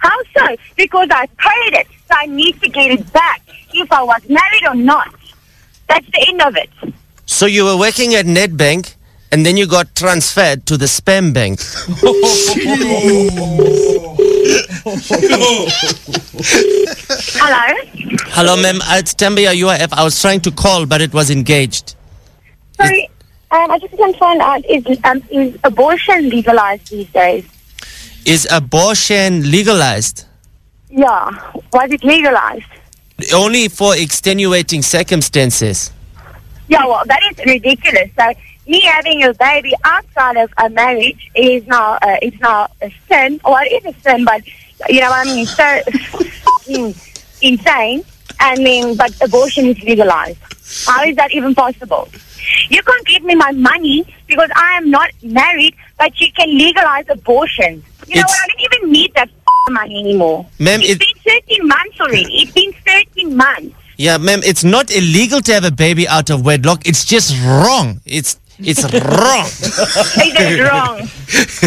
How so? Because I paid it, so I need to get it back, if I was married or not. That's the end of it. So you were working at Nedbank and then you got transferred to the spam bank. [LAUGHS] Hello? Hello, ma'am. Uh, It's Tembia UIF. I was trying to call, but it was engaged. Sorry, um, I just want to find out, is, um, is abortion legalized these days? Is abortion legalized? Yeah. Was it legalized? Only for extenuating circumstances. Yeah, well, that is ridiculous. So, me having a baby outside of a marriage is now, uh, it's now a sin. Well, it is a sin, but you know what I mean? So [LAUGHS] insane. I mean, but abortion is legalized. How is that even possible? You can't give me my money because I am not married, but you can legalize abortion. You know what? I don't even need that money anymore. Ma'am, it's it- been 13 months already. It's been 13 months. Yeah, ma'am, it's not illegal to have a baby out of wedlock. It's just wrong. It's it's [LAUGHS] wrong. it is wrong?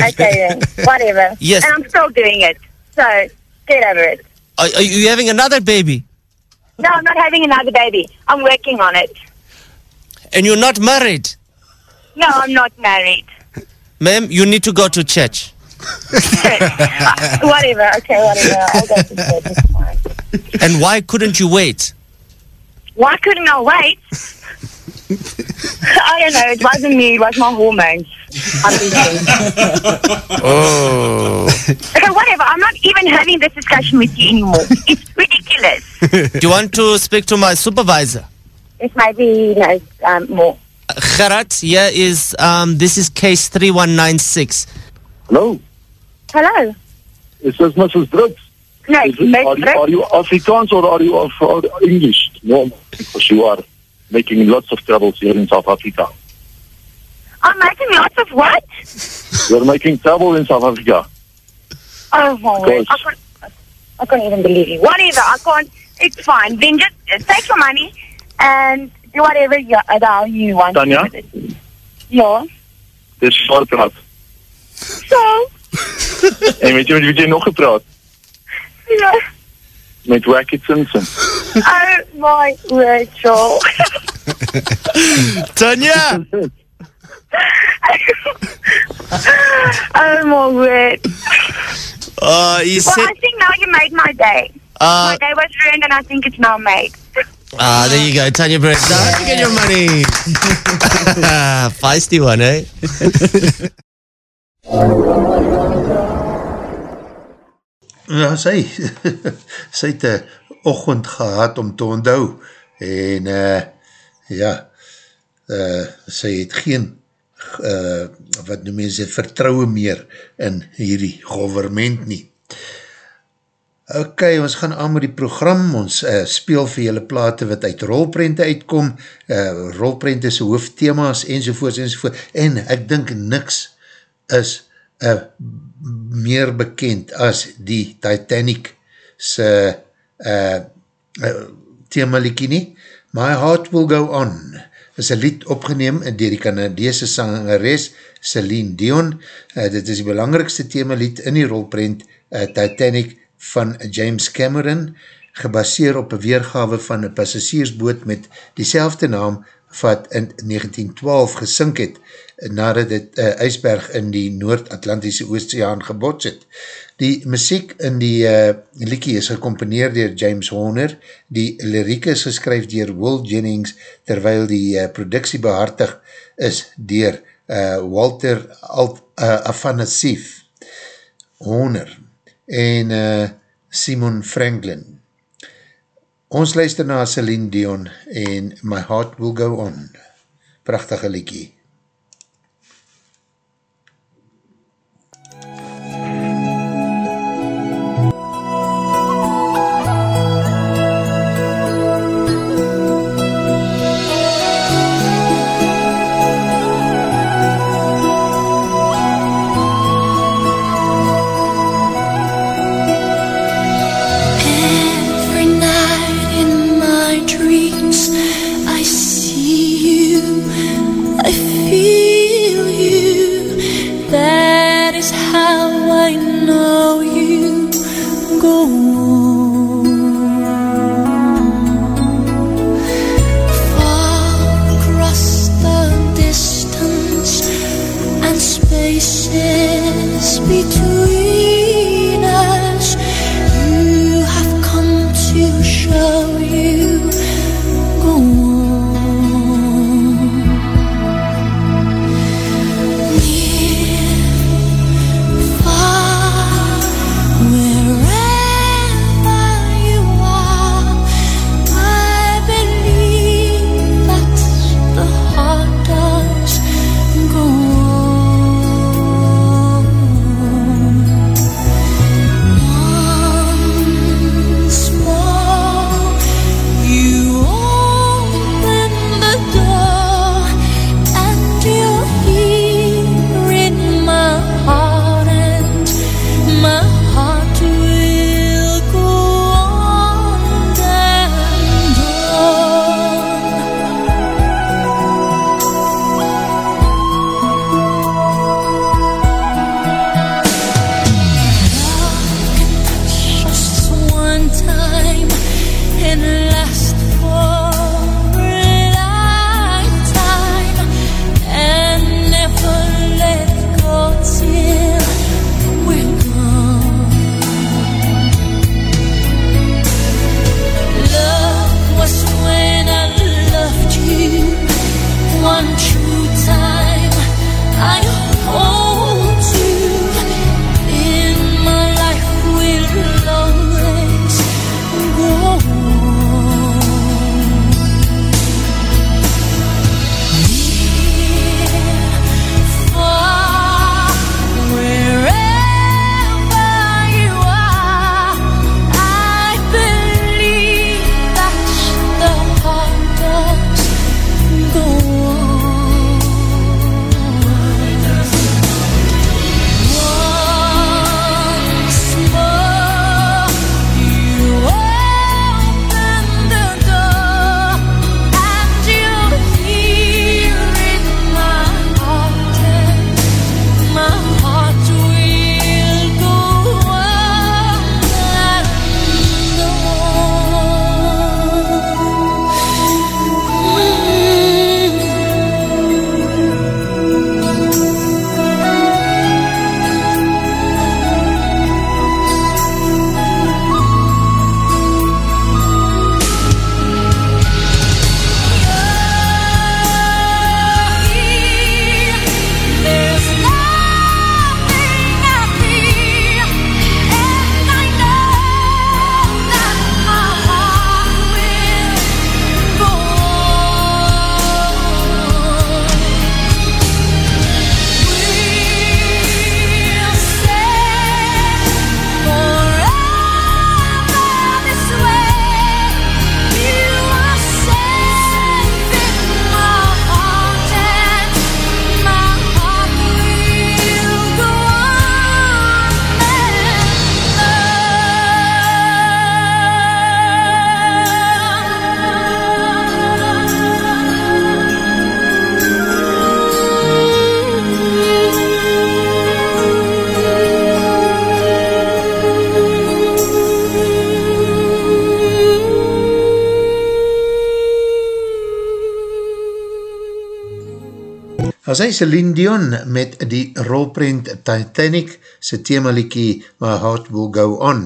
[LAUGHS] Okay then, whatever. Yes. And I'm still doing it. So, get over it. Are, are you having another baby? No, I'm not having another baby. I'm working on it. And you're not married? No, I'm not married. Ma'am, you need to go to church. [LAUGHS] whatever, okay, whatever. I'll go to bed. It's fine. And why couldn't you wait? Why couldn't I wait? [LAUGHS] I don't know. It wasn't me. It was my hormones. I'm thinking. [LAUGHS] Oh. Okay, whatever. I'm not even having this discussion with you anymore. It's ridiculous. Do you want to speak to my supervisor? This might be, no, um, more. Gerard, here is, um, this is case 3196. Hello, Hello. is this Mrs. Brooks? No, Is it- are, you, are you Afrikaans or are you of, uh, English? No, because you are making lots of troubles here in South Africa. I'm making lots of what? You're making trouble in South Africa. Oh, my word. I can't, I can't even believe you. Whatever. I can't. It's fine. Then just uh, take your money and do whatever you, uh, the you want. to Tanya? do with it. Ja. Dis swaar praat. So, [LAUGHS] En weet jy met wie jy nog gepraat? ja. Met Wacky Simpson. Oh, my word, Joel. [LAUGHS] Tanya! [LAUGHS] oh, my word. Uh, he Well, said, I think now you made my day. uh, my day was ruined and I think it's now made. Ah, there you go, Tanya Brett. Now you get your money. [LAUGHS] Feisty one, eh? Ja, sy, [LAUGHS] sy het een ochend gehad om te onthou en uh, ja, uh, sy het geen uh, wat noem mense vertrouwe meer in hierdie government nie. Ok, ons gaan aan met die program, ons uh, speel vir julle plate wat uit rolprente uitkom, uh, rolprente se hoofdthema's enzovoorts enzovoorts, en ek dink niks is uh, meer bekend as die Titanic se uh, uh, themaliekie nie. My Heart Will Go On is een lied opgeneem dier die Canadese sangeres Celine Dion. Uh, dit is die belangrikste themalied in die rolprent uh, Titanic van James Cameron, gebaseer op een weergave van een passagiersboot met diezelfde naam wat in 1912 gesink het, nadat het uh, ijsberg in die Noord-Atlantische Oceaan gebots het. Die muziek in die uh, liekie is gecomponeerd dier James Horner, die liriek is geskryf dier Will Jennings, terwyl die uh, productie behartig is dier uh, Walter Alt, uh, Afanasief Horner en uh, Simon Franklin. Ons luister na Celine Dion en My Heart Will Go On. Prachtige liekie. As hy Celine Dion met die rolprint Titanic sy themaliekie My Heart Will Go On.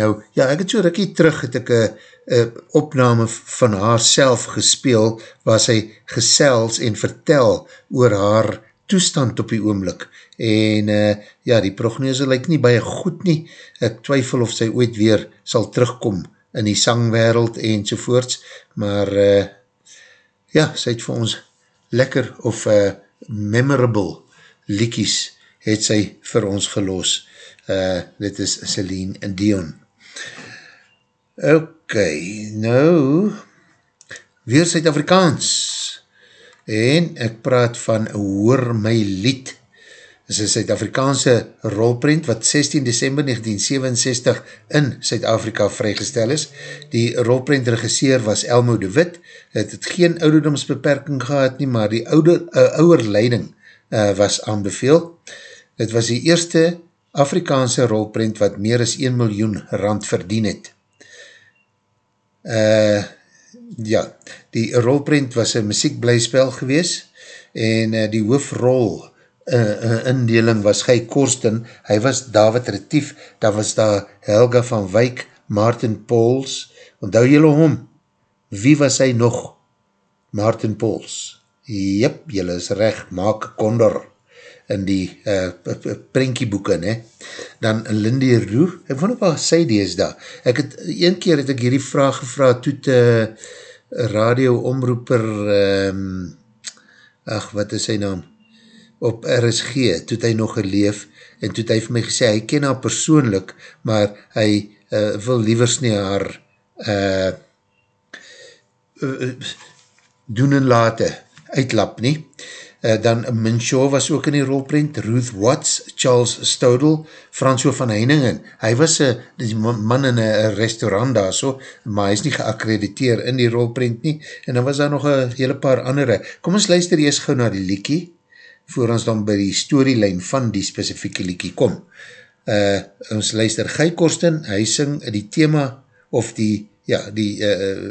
Nou, ja, ek het so rikkie terug het ek een opname van haar self gespeel waar sy gesels en vertel oor haar toestand op die oomlik. En uh, ja, die prognose lyk nie baie goed nie. Ek twyfel of sy ooit weer sal terugkom in die sangwereld en sovoorts. Maar uh, ja, sy het vir ons lekker of uh, memorable liekies het sy vir ons gelos. Uh, dit is Celine Dion. Ok, nou, weer Suid-Afrikaans. En ek praat van Hoor My Lied. Is een Suid-Afrikaanse rolprint wat 16 december 1967 in Suid-Afrika vrygestel is. Die rolprint regisseer was Elmo de Wit. Het het geen ouderdomsbeperking gehad nie, maar die ouder, uh, ouderleiding uh, was aanbeveel. Het was die eerste Afrikaanse rolprint wat meer as 1 miljoen rand verdien het. Uh, ja, die rolprint was een muziekblijspel gewees en uh, die hoofrol uh, indeling was Guy Korsten, hy was David Retief, daar was daar Helga van Wyk, Martin Pauls, onthou jylle hom? Wie was hy nog? Martin Pauls. Jep, jylle is recht, maak konder in die uh, prentjieboeken, ne? Dan Lindy Roe, ek vond op waar sy die is daar. Ek het, een keer het ek hierdie vraag gevraag, toet uh, radio omroeper, um, ach, wat is sy naam? Op RSG, toet hy nog geleef, en toet hy vir my gesê, hy ken haar persoonlik, maar hy uh, wil liewers nie haar uh, uh, doen en late uitlap nie. Uh, dan Minshaw was ook in die rolprint, Ruth Watts, Charles Stoudel, Fransjo van Heiningen. Hy was uh, die man in een restaurant daar so, maar hy is nie geakkrediteer in die rolprint nie. En dan was daar nog een hele paar andere. Kom ons luister eers gauw na die liekie, voor ons dan by die storylijn van die specifieke liekie kom. Uh, ons luister Guy Korsten, hy sing die thema, of die, ja, die uh,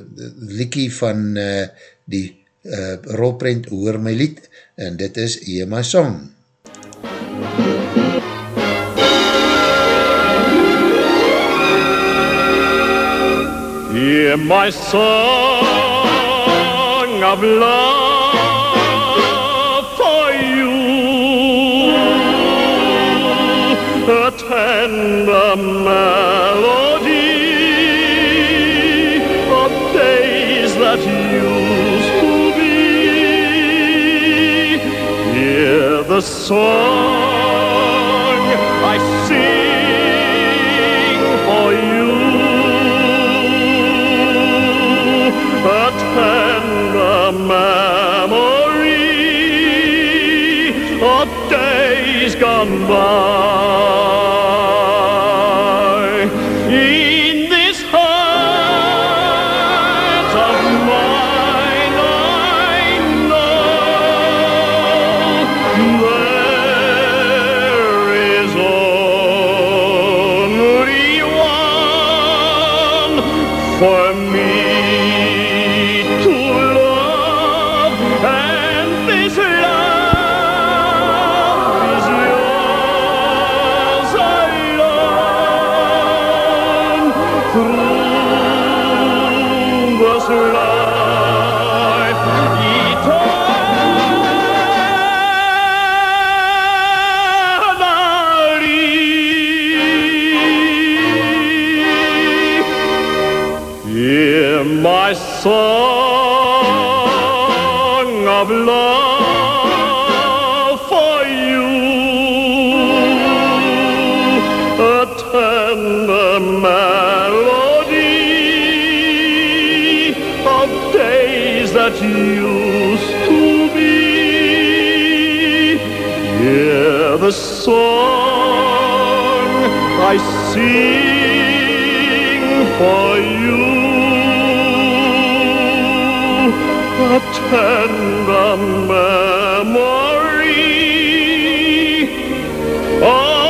liekie van uh, die uh, rolprint Hoor My Lied, en dit is Hear My Song. Hear my song of love song I sing for you. A tender memory of days gone by. Sing for you, a tender memory of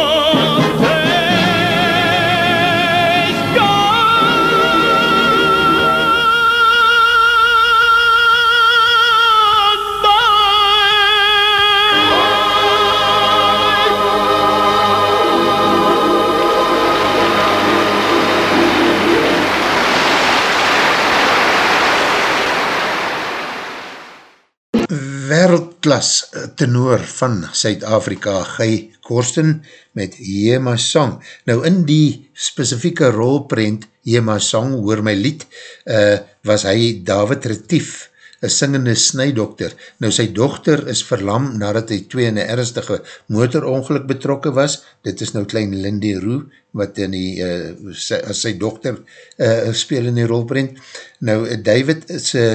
tenor van Suid-Afrika, Guy Korsten, met Jema Song. Nou in die specifieke rolprent Jema Song, hoor my lied, uh, was hy David Retief, een singende snydokter. Nou sy dochter is verlam nadat hy twee in een ernstige motorongeluk betrokken was. Dit is nou klein Lindy Roe, wat in die, uh, sy, as sy dochter uh, speel in die rolprent. Nou David sy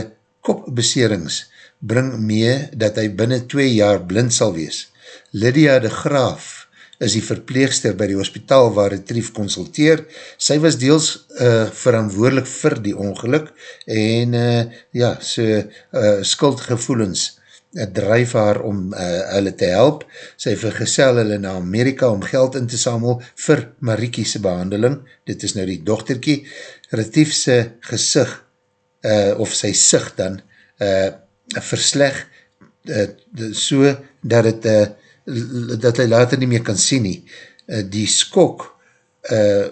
kopbeserings bring mee dat hy binnen twee jaar blind sal wees. Lydia de Graaf is die verpleegster by die hospitaal waar Retrief consulteer. Sy was deels uh, verantwoordelik vir die ongeluk en uh, ja, so uh, skuldgevoelens uh, drijf haar om uh, hulle te help. Sy vergesel hulle na Amerika om geld in te samel vir Marikiese behandeling. Dit is nou die dochterkie. Retrief sy gezicht uh, of sy sig dan uh, versleg uh, so dat het uh, dat hy later nie meer kan sien nie. Uh, die skok uh,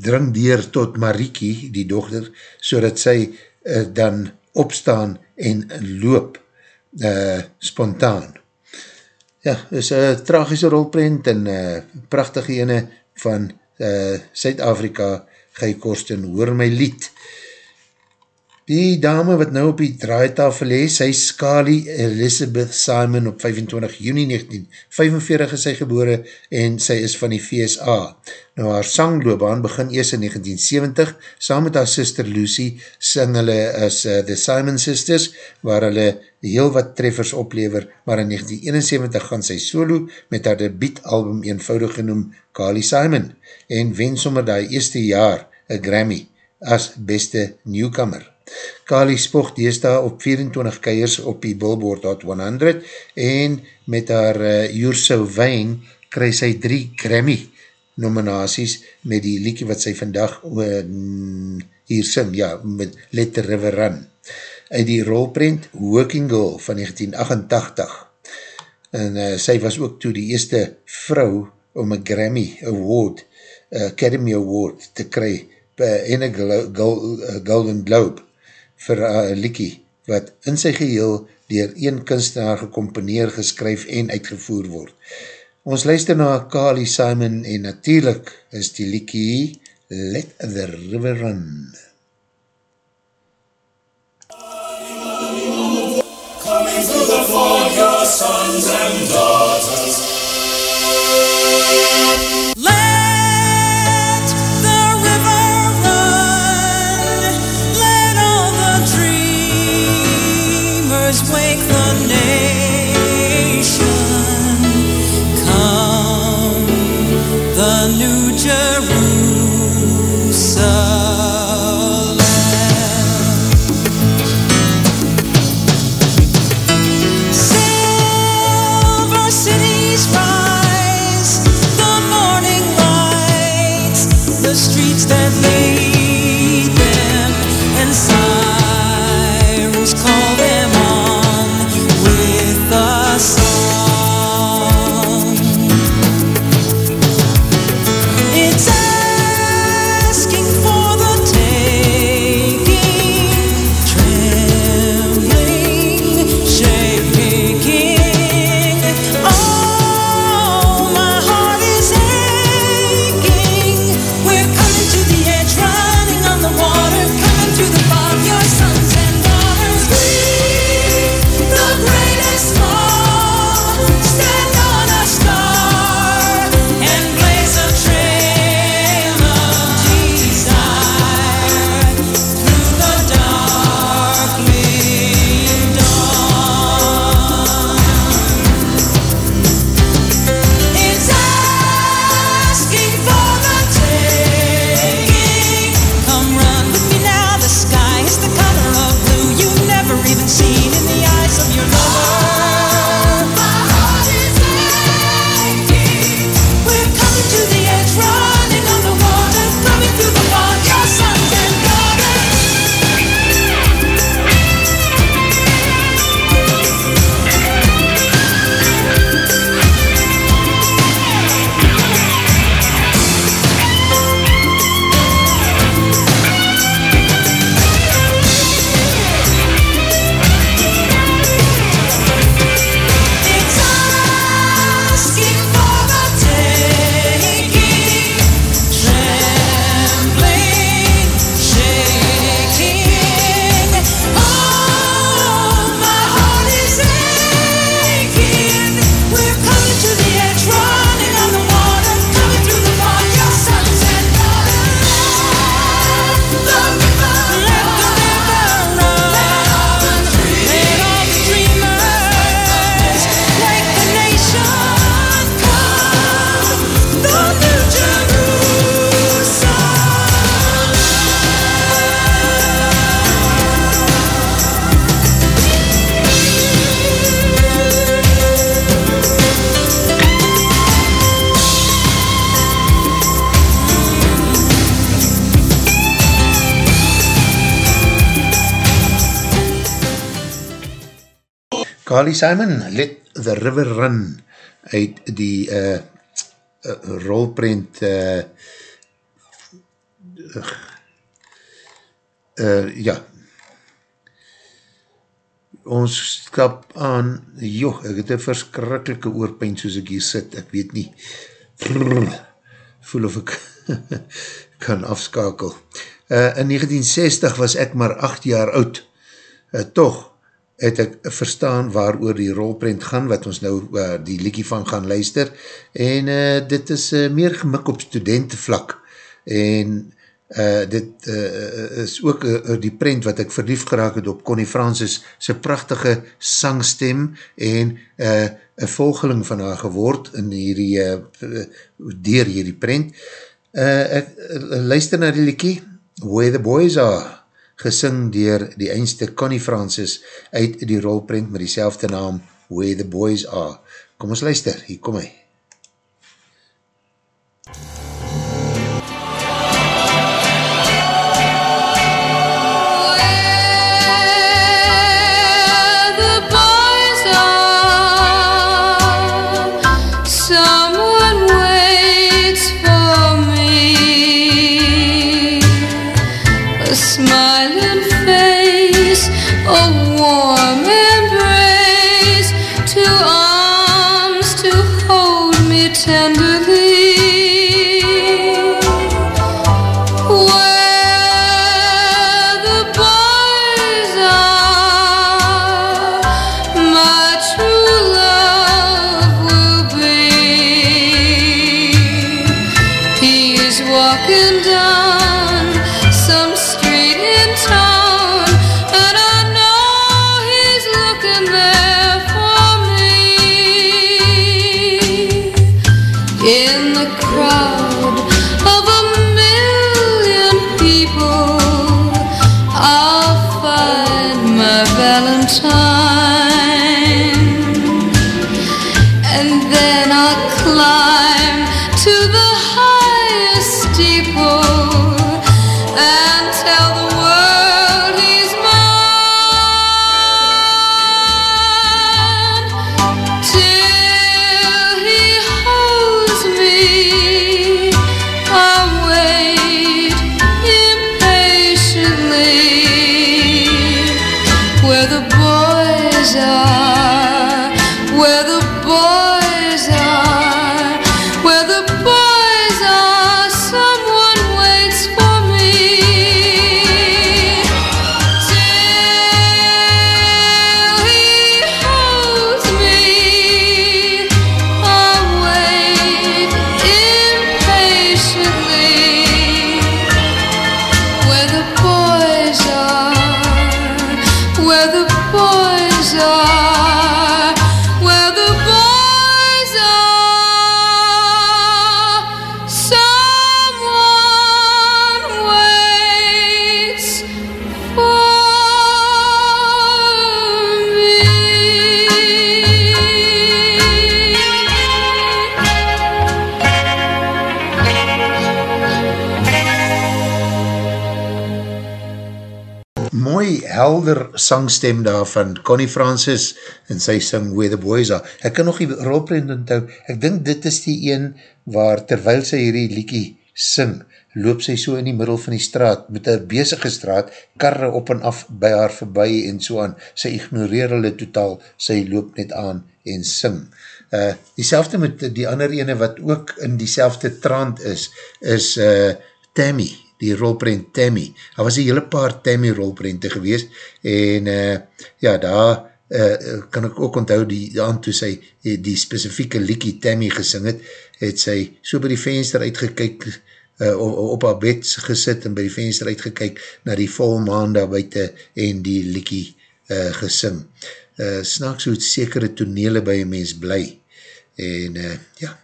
dring dier tot Mariki, die dochter, so dat sy uh, dan opstaan en loop uh, spontaan. Ja, is een tragische rolprint en uh, prachtige ene van Suid-Afrika uh, Gij Korsten, hoor my lied. Die dame wat nou op die draaitafel is, sy Skali Elizabeth Simon op 25 juni 1945 is sy gebore en sy is van die VSA. Nou haar sangloobaan begin eers in 1970, saam met haar sister Lucy sing hulle as uh, The Simon Sisters, waar hulle heel wat treffers oplever, maar in 1971 gaan sy solo met haar debietalbum eenvoudig genoem Kali Simon en wen sommer die eerste jaar een Grammy as beste newcomer. Kali spog deesda op 24 keiers op die Billboard Hot 100 en met haar uh, Joerso Wijn kry sy drie Grammy nominaties met die liedje wat sy vandag uh, hier sing, ja, met Let the River Run. Uit die rolprint Working Girl van 1988 en uh, sy was ook toe die eerste vrou om een Grammy Award, uh, Academy Award te kry uh, en een Golden Globe vir een liekie wat in sy geheel dier een kunstenaar gecomponeer, geskryf en uitgevoer word. Ons luister na Kali Simon en natuurlijk is die liekie Let the River Run. Coming through the fog, your sons and daughters It's Carly Simon, Let the River Run, uit die uh, uh, rolprint uh, uh, ja, ons stap aan, joh, ek het een verskrikkelike oorpijn soos ek hier sit, ek weet nie, voel of ek [LAUGHS] kan afskakel. Uh, in 1960 was ek maar 8 jaar oud, uh, toch het ek verstaan waar oor die rolprint gaan, wat ons nou uh, die liekie van gaan luister, en uh, dit is uh, meer gemik op studentenvlak, en uh, dit uh, is ook uh, die print wat ek verlief geraak het op Connie Francis, sy prachtige sangstem, en uh, een volgeling van haar geword, in hierdie, uh, dier hierdie print. Uh, ek uh, luister na die liekie, Where the Boys Are, gesing dier die eindste Connie Francis uit die rolprint met die naam Where the Boys Are. Kom ons luister, hier kom hy. Sangstem daar van Connie Francis en sy sing Where the Boys Are. Ek kan nog die rolprint onthou, ek dink dit is die een waar terwyl sy hierdie liekie sing, loop sy so in die middel van die straat, met een bezige straat, karre op en af by haar voorbij en so aan. Sy ignoreer hulle totaal, sy loop net aan en sing. Uh, die met die ander ene wat ook in die trant is, is uh, Tammy, die rolprent Tammy. Daar was een hele paar Tammy rolprente gewees en uh, ja, daar uh, kan ek ook onthou die aan toe sy die specifieke liekie Tammy gesing het, het sy so by die venster uitgekyk uh, op, haar bed gesit en by die venster uitgekyk na die vol maan daar buiten en die liekie uh, gesing. Uh, snaaks hoe het sekere tonele by een mens bly. En uh, ja,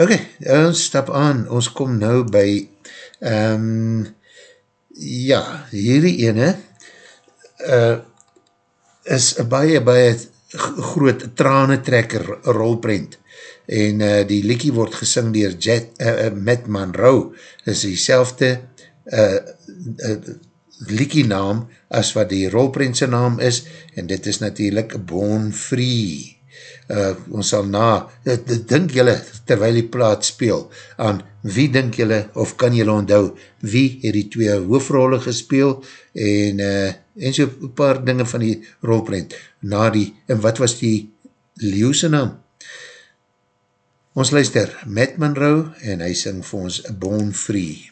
ok, ons stap aan, ons kom nou by Um, ja, hierdie ene uh, is een baie, baie groot tranentrekker rolprent en uh, die liekie word gesing dier Jet, uh, uh, Matt Monroe is die selfde uh, uh, liekie naam as wat die rolprentse naam is, en dit is natuurlijk Born Free. Uh, ons sal na, dink jylle, terwijl die plaat speel, aan wie dink jylle, of kan jylle onthou, wie het die twee hoofrolle gespeel, en, uh, en so paar dinge van die rolprent, na die, en wat was die leeuwse naam? Ons luister, Matt Monroe, en hy sing vir ons Born Free.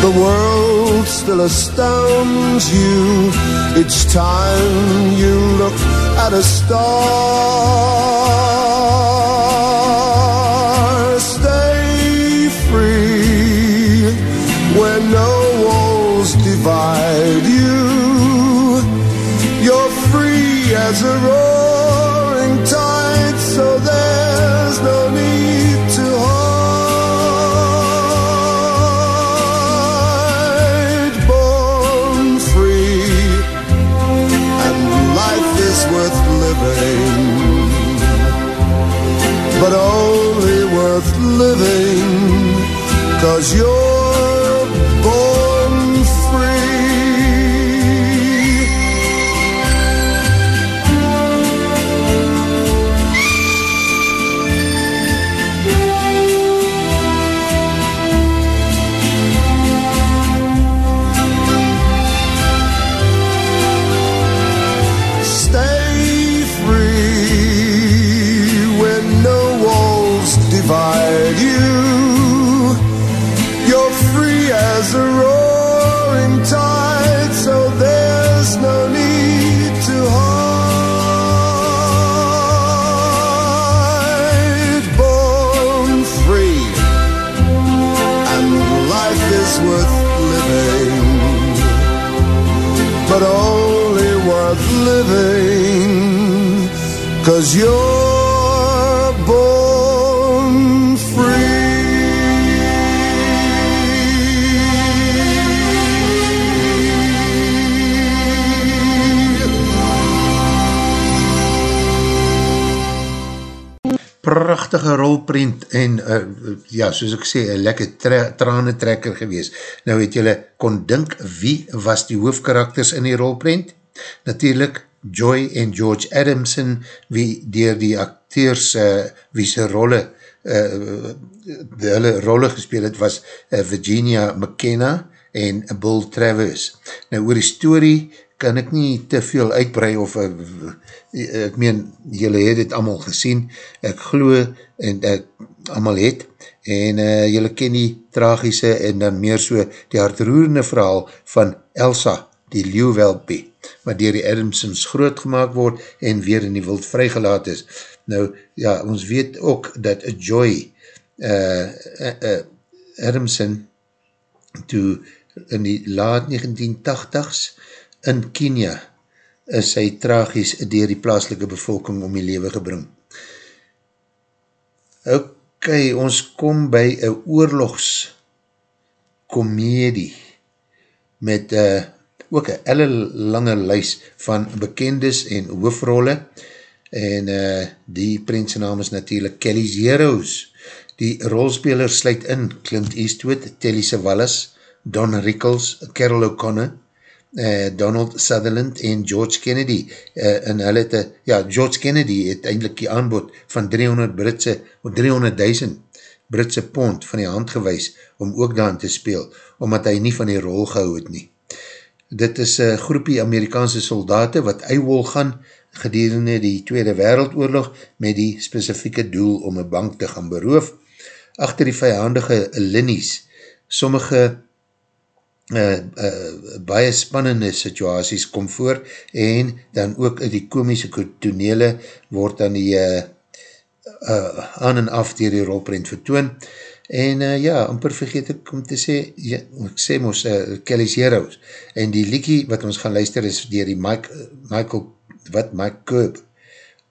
The world still astounds you each time you look at a star. Stay free where no walls divide you. You're free as a roaring cause cause you're born prachtige rolprint en uh, ja, soos ek sê, een lekker tra tranentrekker gewees. Nou het julle kon dink wie was die hoofdkarakters in die rolprint? Natuurlijk Joy en George Adamson, wie dier die acteurs uh, wie sy rolle uh, hulle rolle gespeel het, was uh, Virginia McKenna en Bill Travers. Nou oor die story kan ek nie te veel uitbrei of uh, ek meen, jylle het het allemaal gesien, ek glo en ek allemaal het en uh, jylle ken die tragische en dan meer so die hartroerende verhaal van Elsa, die leeuwelpie, wat dier die Adamsons groot gemaakt word en weer in die wild vrygelaat is. Nou, ja, ons weet ook dat Joy uh, uh, uh, Adamson toe in die laat 1980s in Kenia is hy tragies dier die plaaslike bevolking om die lewe gebring. Ok, ons kom by een oorlogs komedie met uh, ook een elle lange lys van bekendes en hoofrolle en uh, die prentse naam is natuurlijk Kelly's Heroes. Die rolspeler sluit in Clint Eastwood, Telly Savalas, Don Rickles, Carol O'Connor, uh, Donald Sutherland en George Kennedy uh, en hulle het, ja, George Kennedy het eindelijk die aanbod van 300 Britse, 300.000 Britse pond van die hand gewys om ook daan te speel, omdat hy nie van die rol gehou het nie. Dit is een groepie Amerikaanse soldaten wat eiwol gaan gedurende die Tweede Wereldoorlog met die specifieke doel om een bank te gaan beroof. Achter die vijandige linies, sommige uh, uh, baie spannende situaties kom voor en dan ook die komische tonele word dan die uh, uh, aan en af dier die rolprint vertoon. En uh, ja, amper vergeet ek om te sê, ja, ek sê mos uh, Kelly's Heroes. En die liekie wat ons gaan luister is dier die Mike, Michael, wat Mike Coop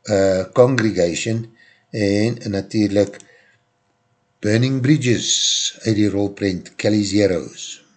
uh, Congregation en, en natuurlijk Burning Bridges uit die rolprint Kelly's Heroes. Friends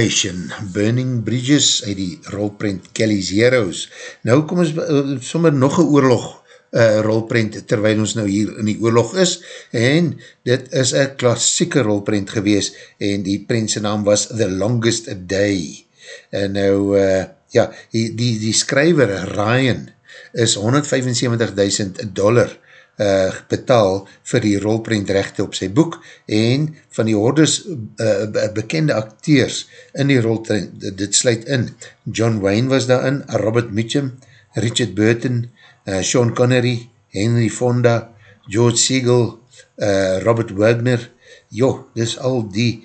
Congregation, Burning Bridges uit die rolprint Kelly's Heroes. Nou kom ons uh, sommer nog een oorlog uh, rolprint terwijl ons nou hier in die oorlog is en dit is een klassieke rolprint gewees en die prentse naam was The Longest Day. En nou, uh, ja, die, die, die skryver Ryan is 175.000 dollar uh, betaal vir die rolprint rechte op sy boek en van die hordes uh, bekende acteurs in die rolprint, dit sluit in. John Wayne was daarin, Robert Mitchum Richard Burton uh, Sean Connery, Henry Fonda George Siegel uh, Robert Wagner. Joh, dis al die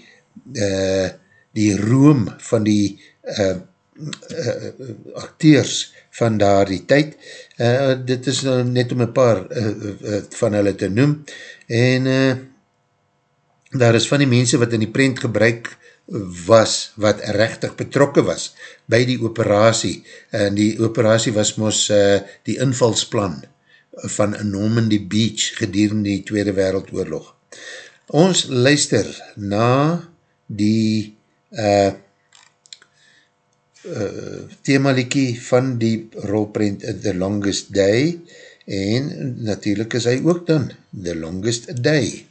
uh, die room van die uh, uh, acteurs van daar die tyd. Uh, dit is nou net om een paar uh, uh, van hulle te noem. En uh, daar is van die mense wat in die prent gebruik was, wat rechtig betrokke was by die operatie. En die operatie was mos uh, die invalsplan van Normandy Beach gedurende die Tweede Wereldoorlog. Ons luister na die uh, uh, themaliekie van die rolprint The Longest Day en natuurlijk is hy ook dan The Longest Day.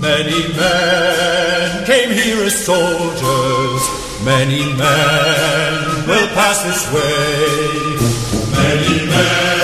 Many men came here as soldiers, many men will pass this way. Many men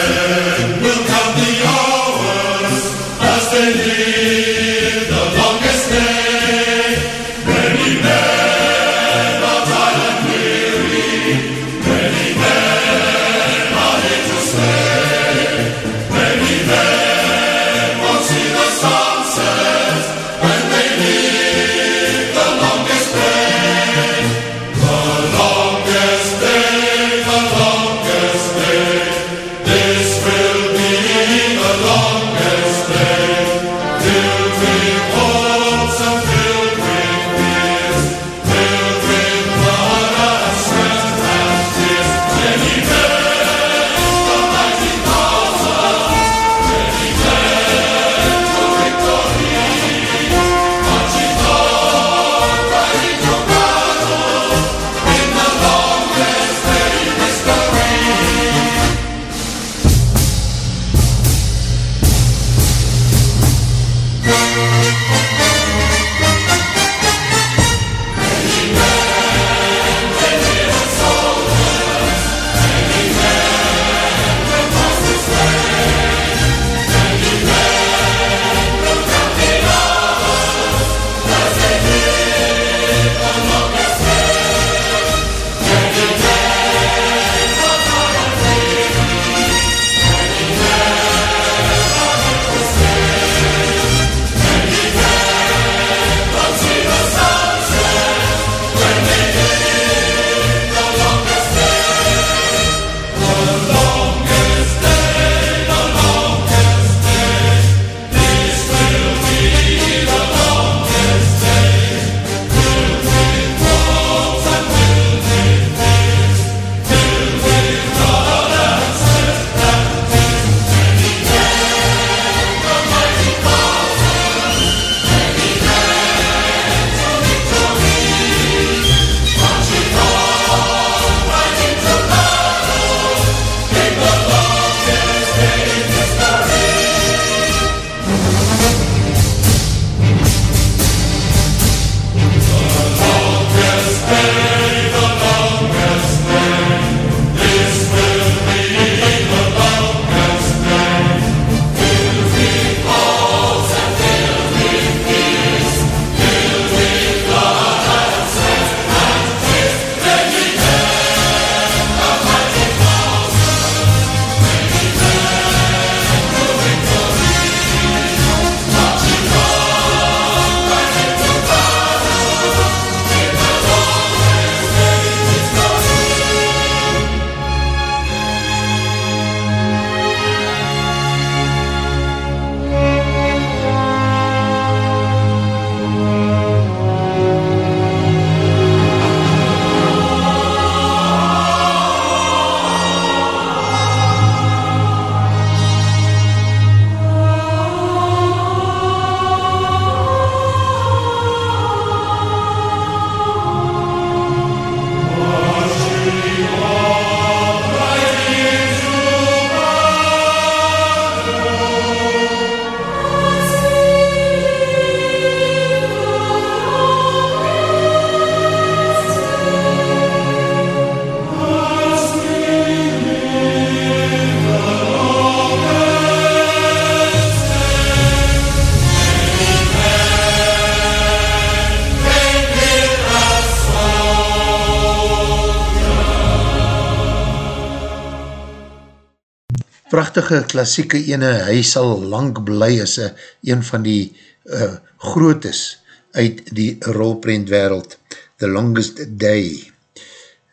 prachtige klassieke ene, hy sal lang bly as een, een van die uh, grootes uit die rolprent wereld, The Longest Day,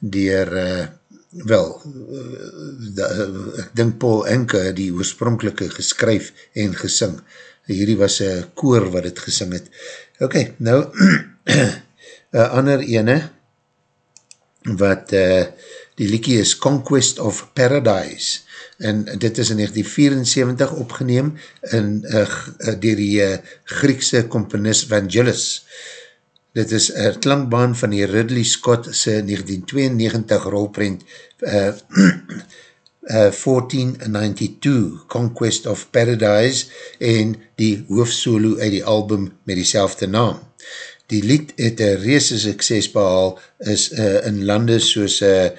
dier, uh, wel, uh, da, uh, ek dink Paul Enke die oorspronkelike geskryf en gesing, hierdie was een koor wat het gesing het. Ok, nou, [CLEARS THROAT] een ander ene, wat uh, die liekie is Conquest of Paradise, en dit is in 1974 opgeneem in, uh, dier die uh, Griekse componist Vangelis. Dit is een klankbaan van die Ridley Scott se 1992 rolprint uh, uh, 1492, Conquest of Paradise, en die hoofdsolo uit die album met die naam. Die lied het een reese sukses behaal is uh, in lande soos uh,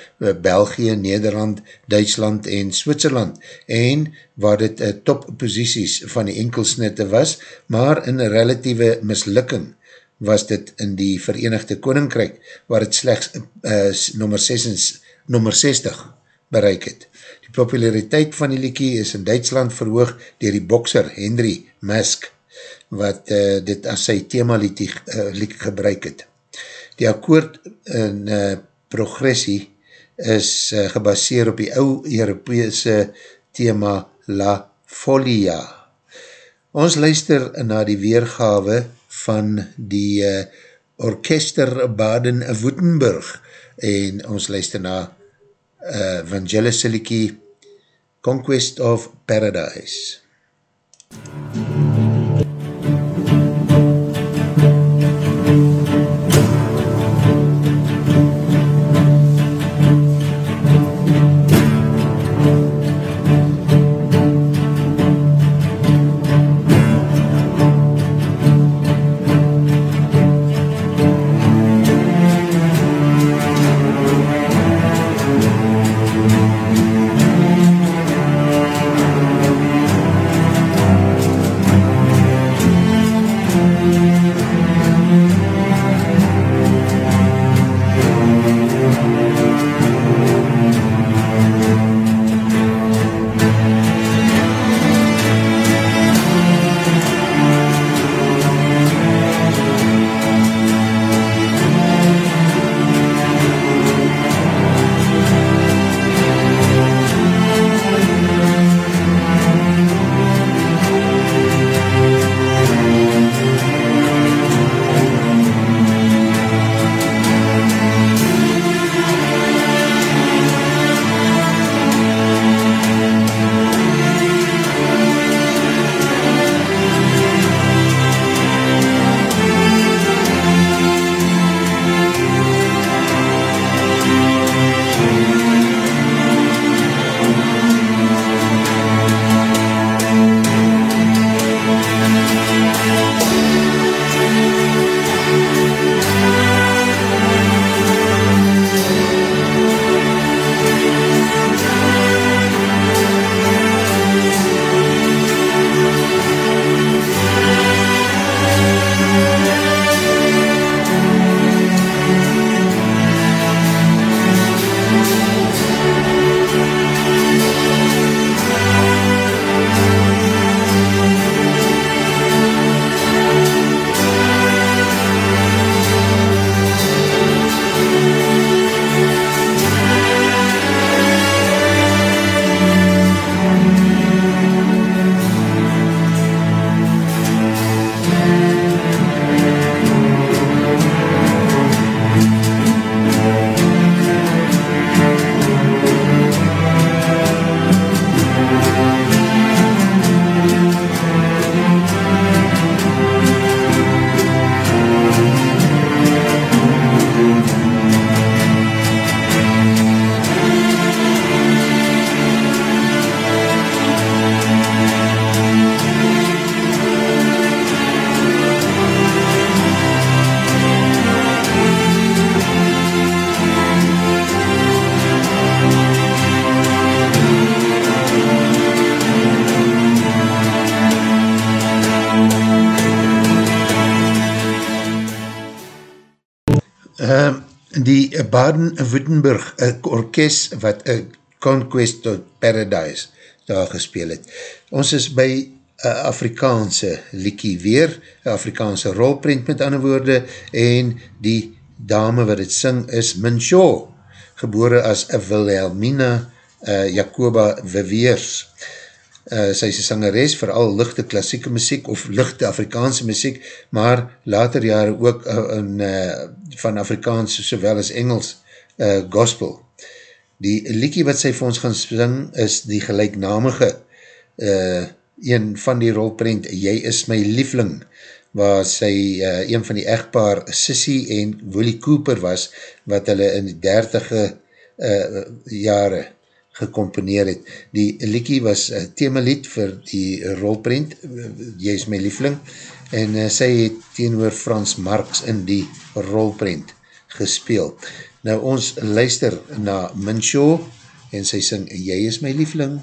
België, Nederland, Duitsland en Switserland en waar dit uh, top posities van die enkelsnitte was, maar in relatieve mislukking was dit in die Verenigde Koninkrijk waar het slechts uh, nummer, 6, nummer 60 bereik het. Die populariteit van die liekie is in Duitsland verhoog dier die bokser Henry Mask wat uh, dit as sy thema liekie, uh, liekie gebruik het. Die akkoord in uh, progressie is uh, gebaseer op die ou Europese thema La Folia. Ons luister na die weergawe van die uh, Orkester Baden-Württemberg en ons luister na uh, Vangelis Siliki Conquest of Paradise. MUZIEK Baden-Württemberg, een orkest wat een Conquest of Paradise daar gespeel het. Ons is by Afrikaanse liekie weer, Afrikaanse rolprint met ander woorde, en die dame wat het sing is Min Shaw, gebore as Wilhelmina uh, Jacoba Viveers. Uh, sy is een sangeres vir al lichte klassieke muziek of lichte Afrikaanse muziek, maar later jare ook uh, in, uh, van Afrikaans sowel as Engels uh, gospel. Die liekie wat sy vir ons gaan sing is die gelijknamige uh, een van die rolprent Jy is my liefling waar sy uh, een van die echtpaar Sissy en Willie Cooper was wat hulle in die dertige uh, jare gecomponeer het. Die liekie was uh, themalied vir die rolprint, uh, Jy is my liefling, en uh, sy het teenoor Frans Marx in die rolprint gespeel. Nou ons luister na Minshaw en sy sing Jy is my liefling.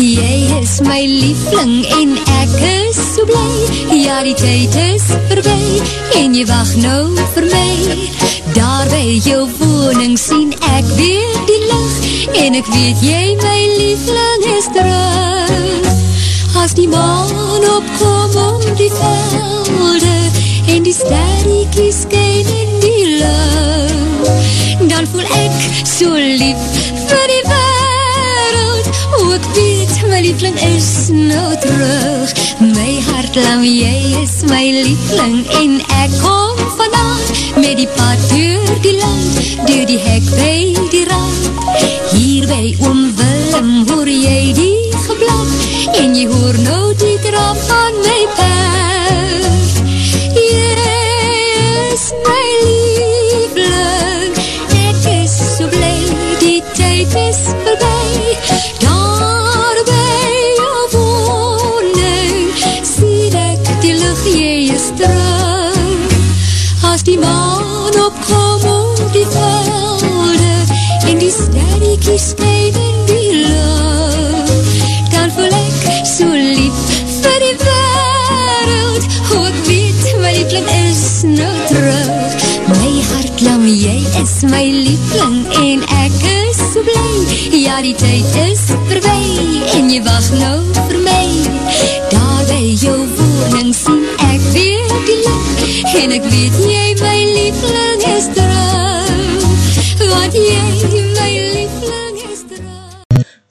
Jy is my liefling en ek is so bly Ja die tyd is voorbij en jy wacht nou vir my Daar by jou woning sien ek weer die En ek weet jy my liefling is terug. As die maan opkom om die velde En die sterriekie skyn in die lucht Dan voel ek so lief vir die wereld. O, ek weet, my liefling is nou terug. My hart lang, jy is my liefling En ek kom met die pad door die land Door die hek by die rand. Hier by oom Willem hoor jy die geblad En jy hoor nou die draf van my perd is nou terug. My hart lang, jy is my liefling En ek is so blij Ja, die tyd is voorbij En jy wacht nou vir my. Daar by jou woning sien ek weer die licht En ek weet jy my liefling is terug. Want jy my liefling is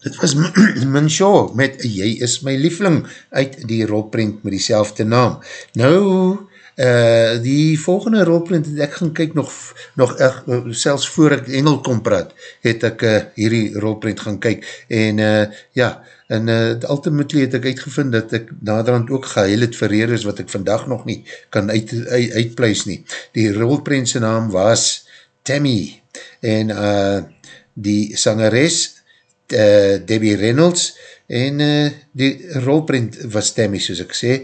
Dit was [CLEARS THROAT] Min Shaw met Jy is my liefling uit die rolprint met die naam. Nou, uh, die volgende rolprint het ek gaan kyk nog, nog echt, selfs voor ek Engel kom praat, het ek uh, hierdie rolprint gaan kyk en uh, ja, en uh, ultimately het ek uitgevind dat ek naderhand ook geheil het vir redes wat ek vandag nog nie kan uit, uit, uitpluis nie. Die rolprint sy naam was Tammy en uh, die sangeres uh, Debbie Reynolds en uh, die rolprint was Tammy soos ek sê,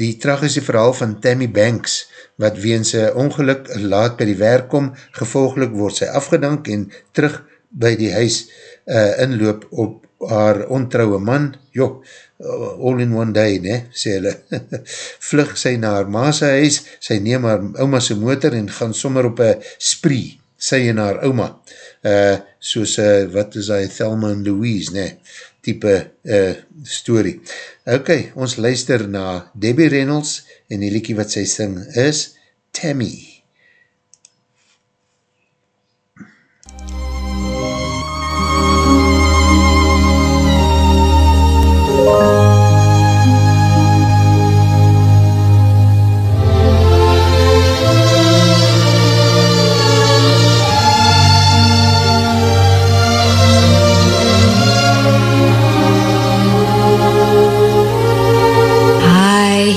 die tragische verhaal van Tammy Banks wat weens een ongeluk laat by die werk kom, gevolgelik word sy afgedank en terug by die huis uh, inloop op haar ontrouwe man, jo, all in one day, ne, sê hulle, [LAUGHS] vlug sy na haar ma's huis, sy neem haar oma sy motor en gaan sommer op een spree, sy en haar oma, uh, soos, uh, wat is hy, Thelma en Louise, ne, type uh, story. Ok, ons luister na Debbie Reynolds en die liekie wat sy sing is Tammy. I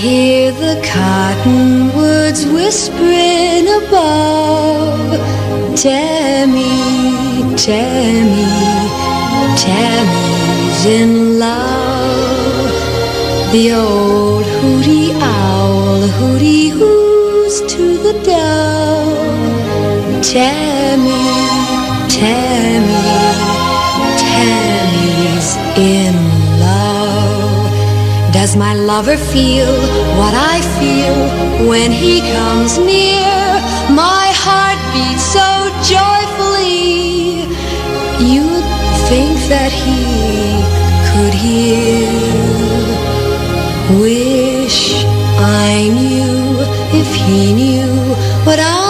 hear the cottonwoods whispering above. Tammy, Tammy, Tammy's in love. The old hooty owl hooty hoos to the dove. Tammy, Tammy, Does my lover feel what I feel when he comes near? My heart beats so joyfully. You'd think that he could hear. Wish I knew if he knew what I'm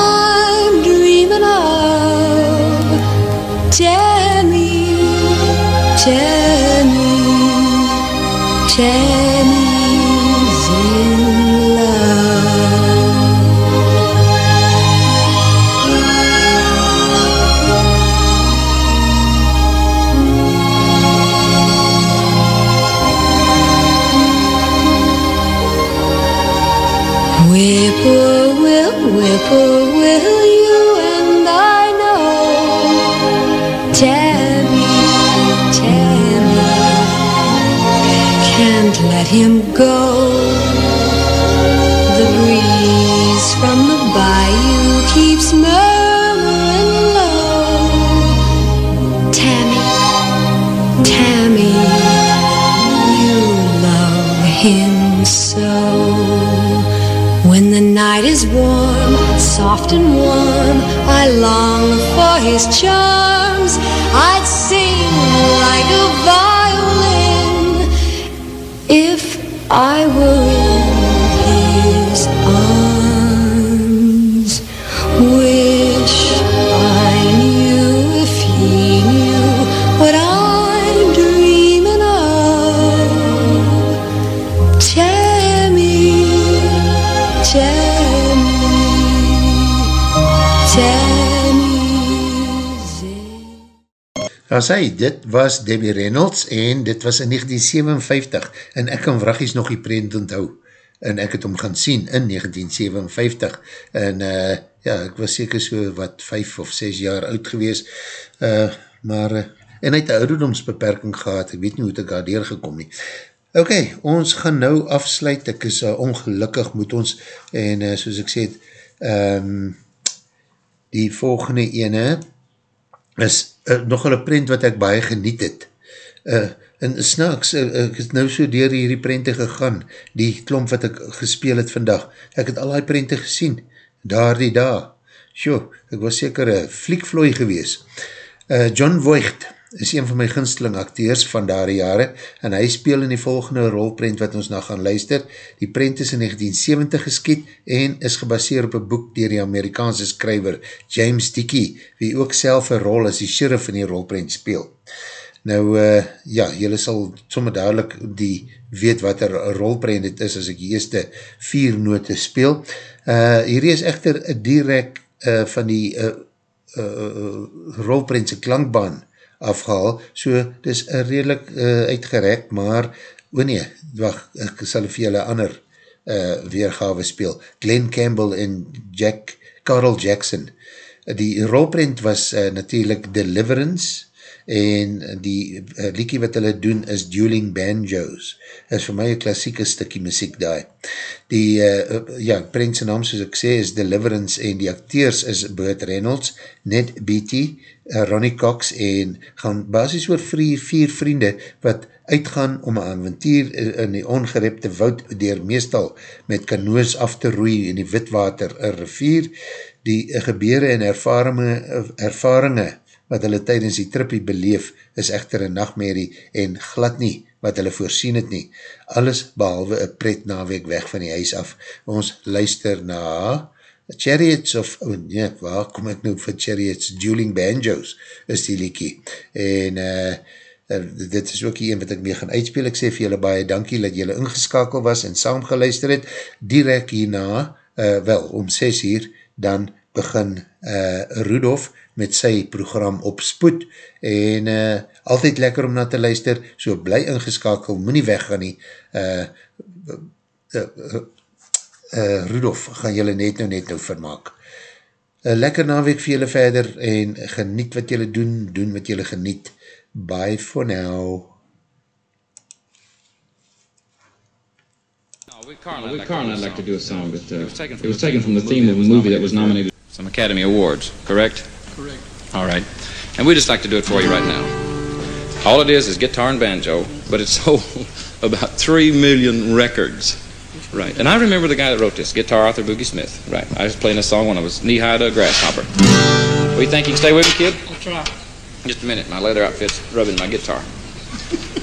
soft and warm, I long for his charms. As hy, dit was Debbie Reynolds en dit was in 1957 en ek kan vragies nog die prent onthou en ek het hom gaan sien in 1957 en uh, ja, ek was seker so wat 5 of 6 jaar oud gewees uh, maar uh, en hy het een ouderdomsbeperking gehad, ek weet nie hoe het ek daar deurgekom nie. Ok, ons gaan nou afsluit, ek is uh, ongelukkig moet ons en uh, soos ek sê het, um, die volgende ene is uh, nogal een prent wat ek baie geniet het. Uh, en snaaks, uh, ek het nou so dier hierdie prente gegaan, die klomp wat ek gespeel het vandag. Ek het al die prente gesien, daar die daar. Sjo, ek was seker een fliekvlooi gewees. Uh, John Voigt is een van my ginsteling acteurs van daar jare en hy speel in die volgende rolprent wat ons nou gaan luister. Die prent is in 1970 geskiet en is gebaseer op een boek dier die Amerikaanse skryver James Dickey, wie ook self een rol as die sheriff in die rolprent speel. Nou, uh, ja, jylle sal somme duidelik die weet wat er rolprent het is as ek die eerste vier note speel. Uh, hierdie is echter direct uh, van die uh, uh, rolprentse klankbaan afgehaal, so dis redelijk uh, uitgerekt, maar, o oh nee, wacht, ek sal vir julle ander uh, weergave speel. Glenn Campbell en Jack, Carl Jackson. Die rolprint was uh, natuurlijk Deliverance, en die uh, liekie wat hulle doen is Dueling Banjos. Is vir my een klassieke stikkie muziek daai. Die, uh, ja, prentse naam soos ek sê is Deliverance en die acteurs is Burt Reynolds, Ned Beatty, uh, Ronnie Cox en gaan basis oor vier, vier vriende wat uitgaan om een avontuur in die ongerepte woud dier meestal met kanoos af te roei in die witwater een rivier. Die gebeure en ervaringe, ervaringe wat hulle tydens die trippie beleef, is echter een nachtmerrie en glad nie wat hulle voorsien het nie. Alles behalwe een pret naweek weg van die huis af. Ons luister na Chariots of, oh nee, waar kom ek nou vir Chariots? Dueling Banjos is die liekie. En uh, dit is ook die een wat ek mee gaan uitspeel. Ek sê vir julle baie dankie dat julle ingeskakel was en saam geluister het. Direct hierna, uh, wel, om 6 uur, dan begin uh, Rudolf met sy program op spoed en uh, altyd lekker om na te luister, so bly ingeskakel, moet nie weggaan nie. Uh, uh, uh, uh, Rudolf gaan julle net nou net nou vermaak. Uh, lekker naweek vir julle verder en geniet wat julle doen, doen wat julle geniet. Bye for now. Wick Carlin, I'd like to do a song, but uh, it was taken from the theme of a movie that was nominated for some Academy Awards, correct? Correct. All right. And we'd just like to do it for you right now. All it is is guitar and banjo, but it sold [LAUGHS] about three million records. Right. And I remember the guy that wrote this, guitar Arthur Boogie Smith. Right. I was playing a song when I was knee high to a grasshopper. What do you think? You can stay with me, kid? I'll try. Just a minute. My leather outfit's rubbing my guitar.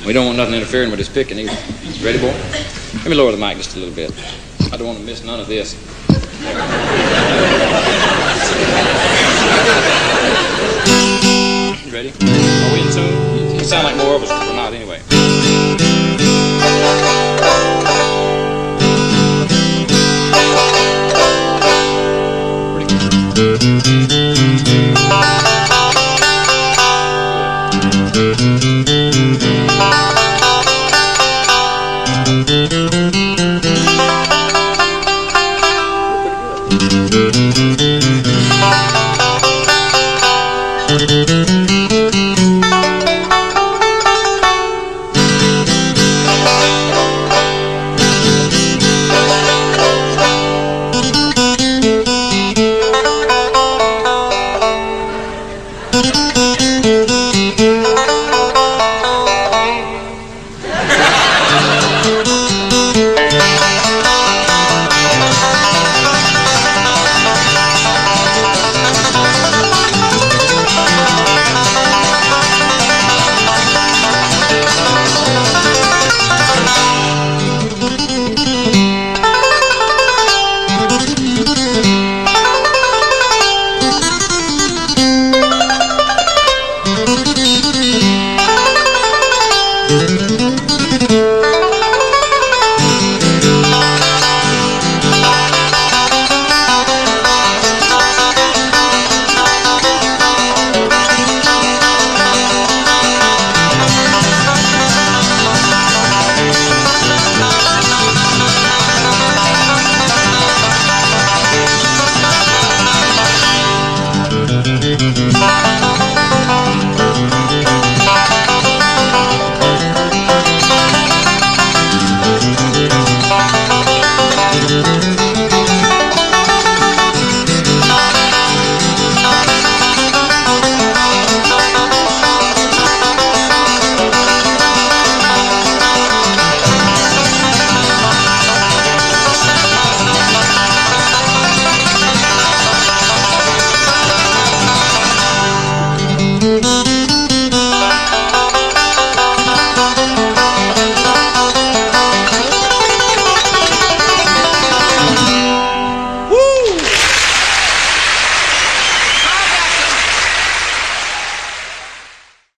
We don't want nothing interfering with his picking either. Ready, boy? Let me lower the mic just a little bit. I don't want to miss none of this. Ready? Are we in tune? You sound like more of us, but we're not anyway. Mm-hmm.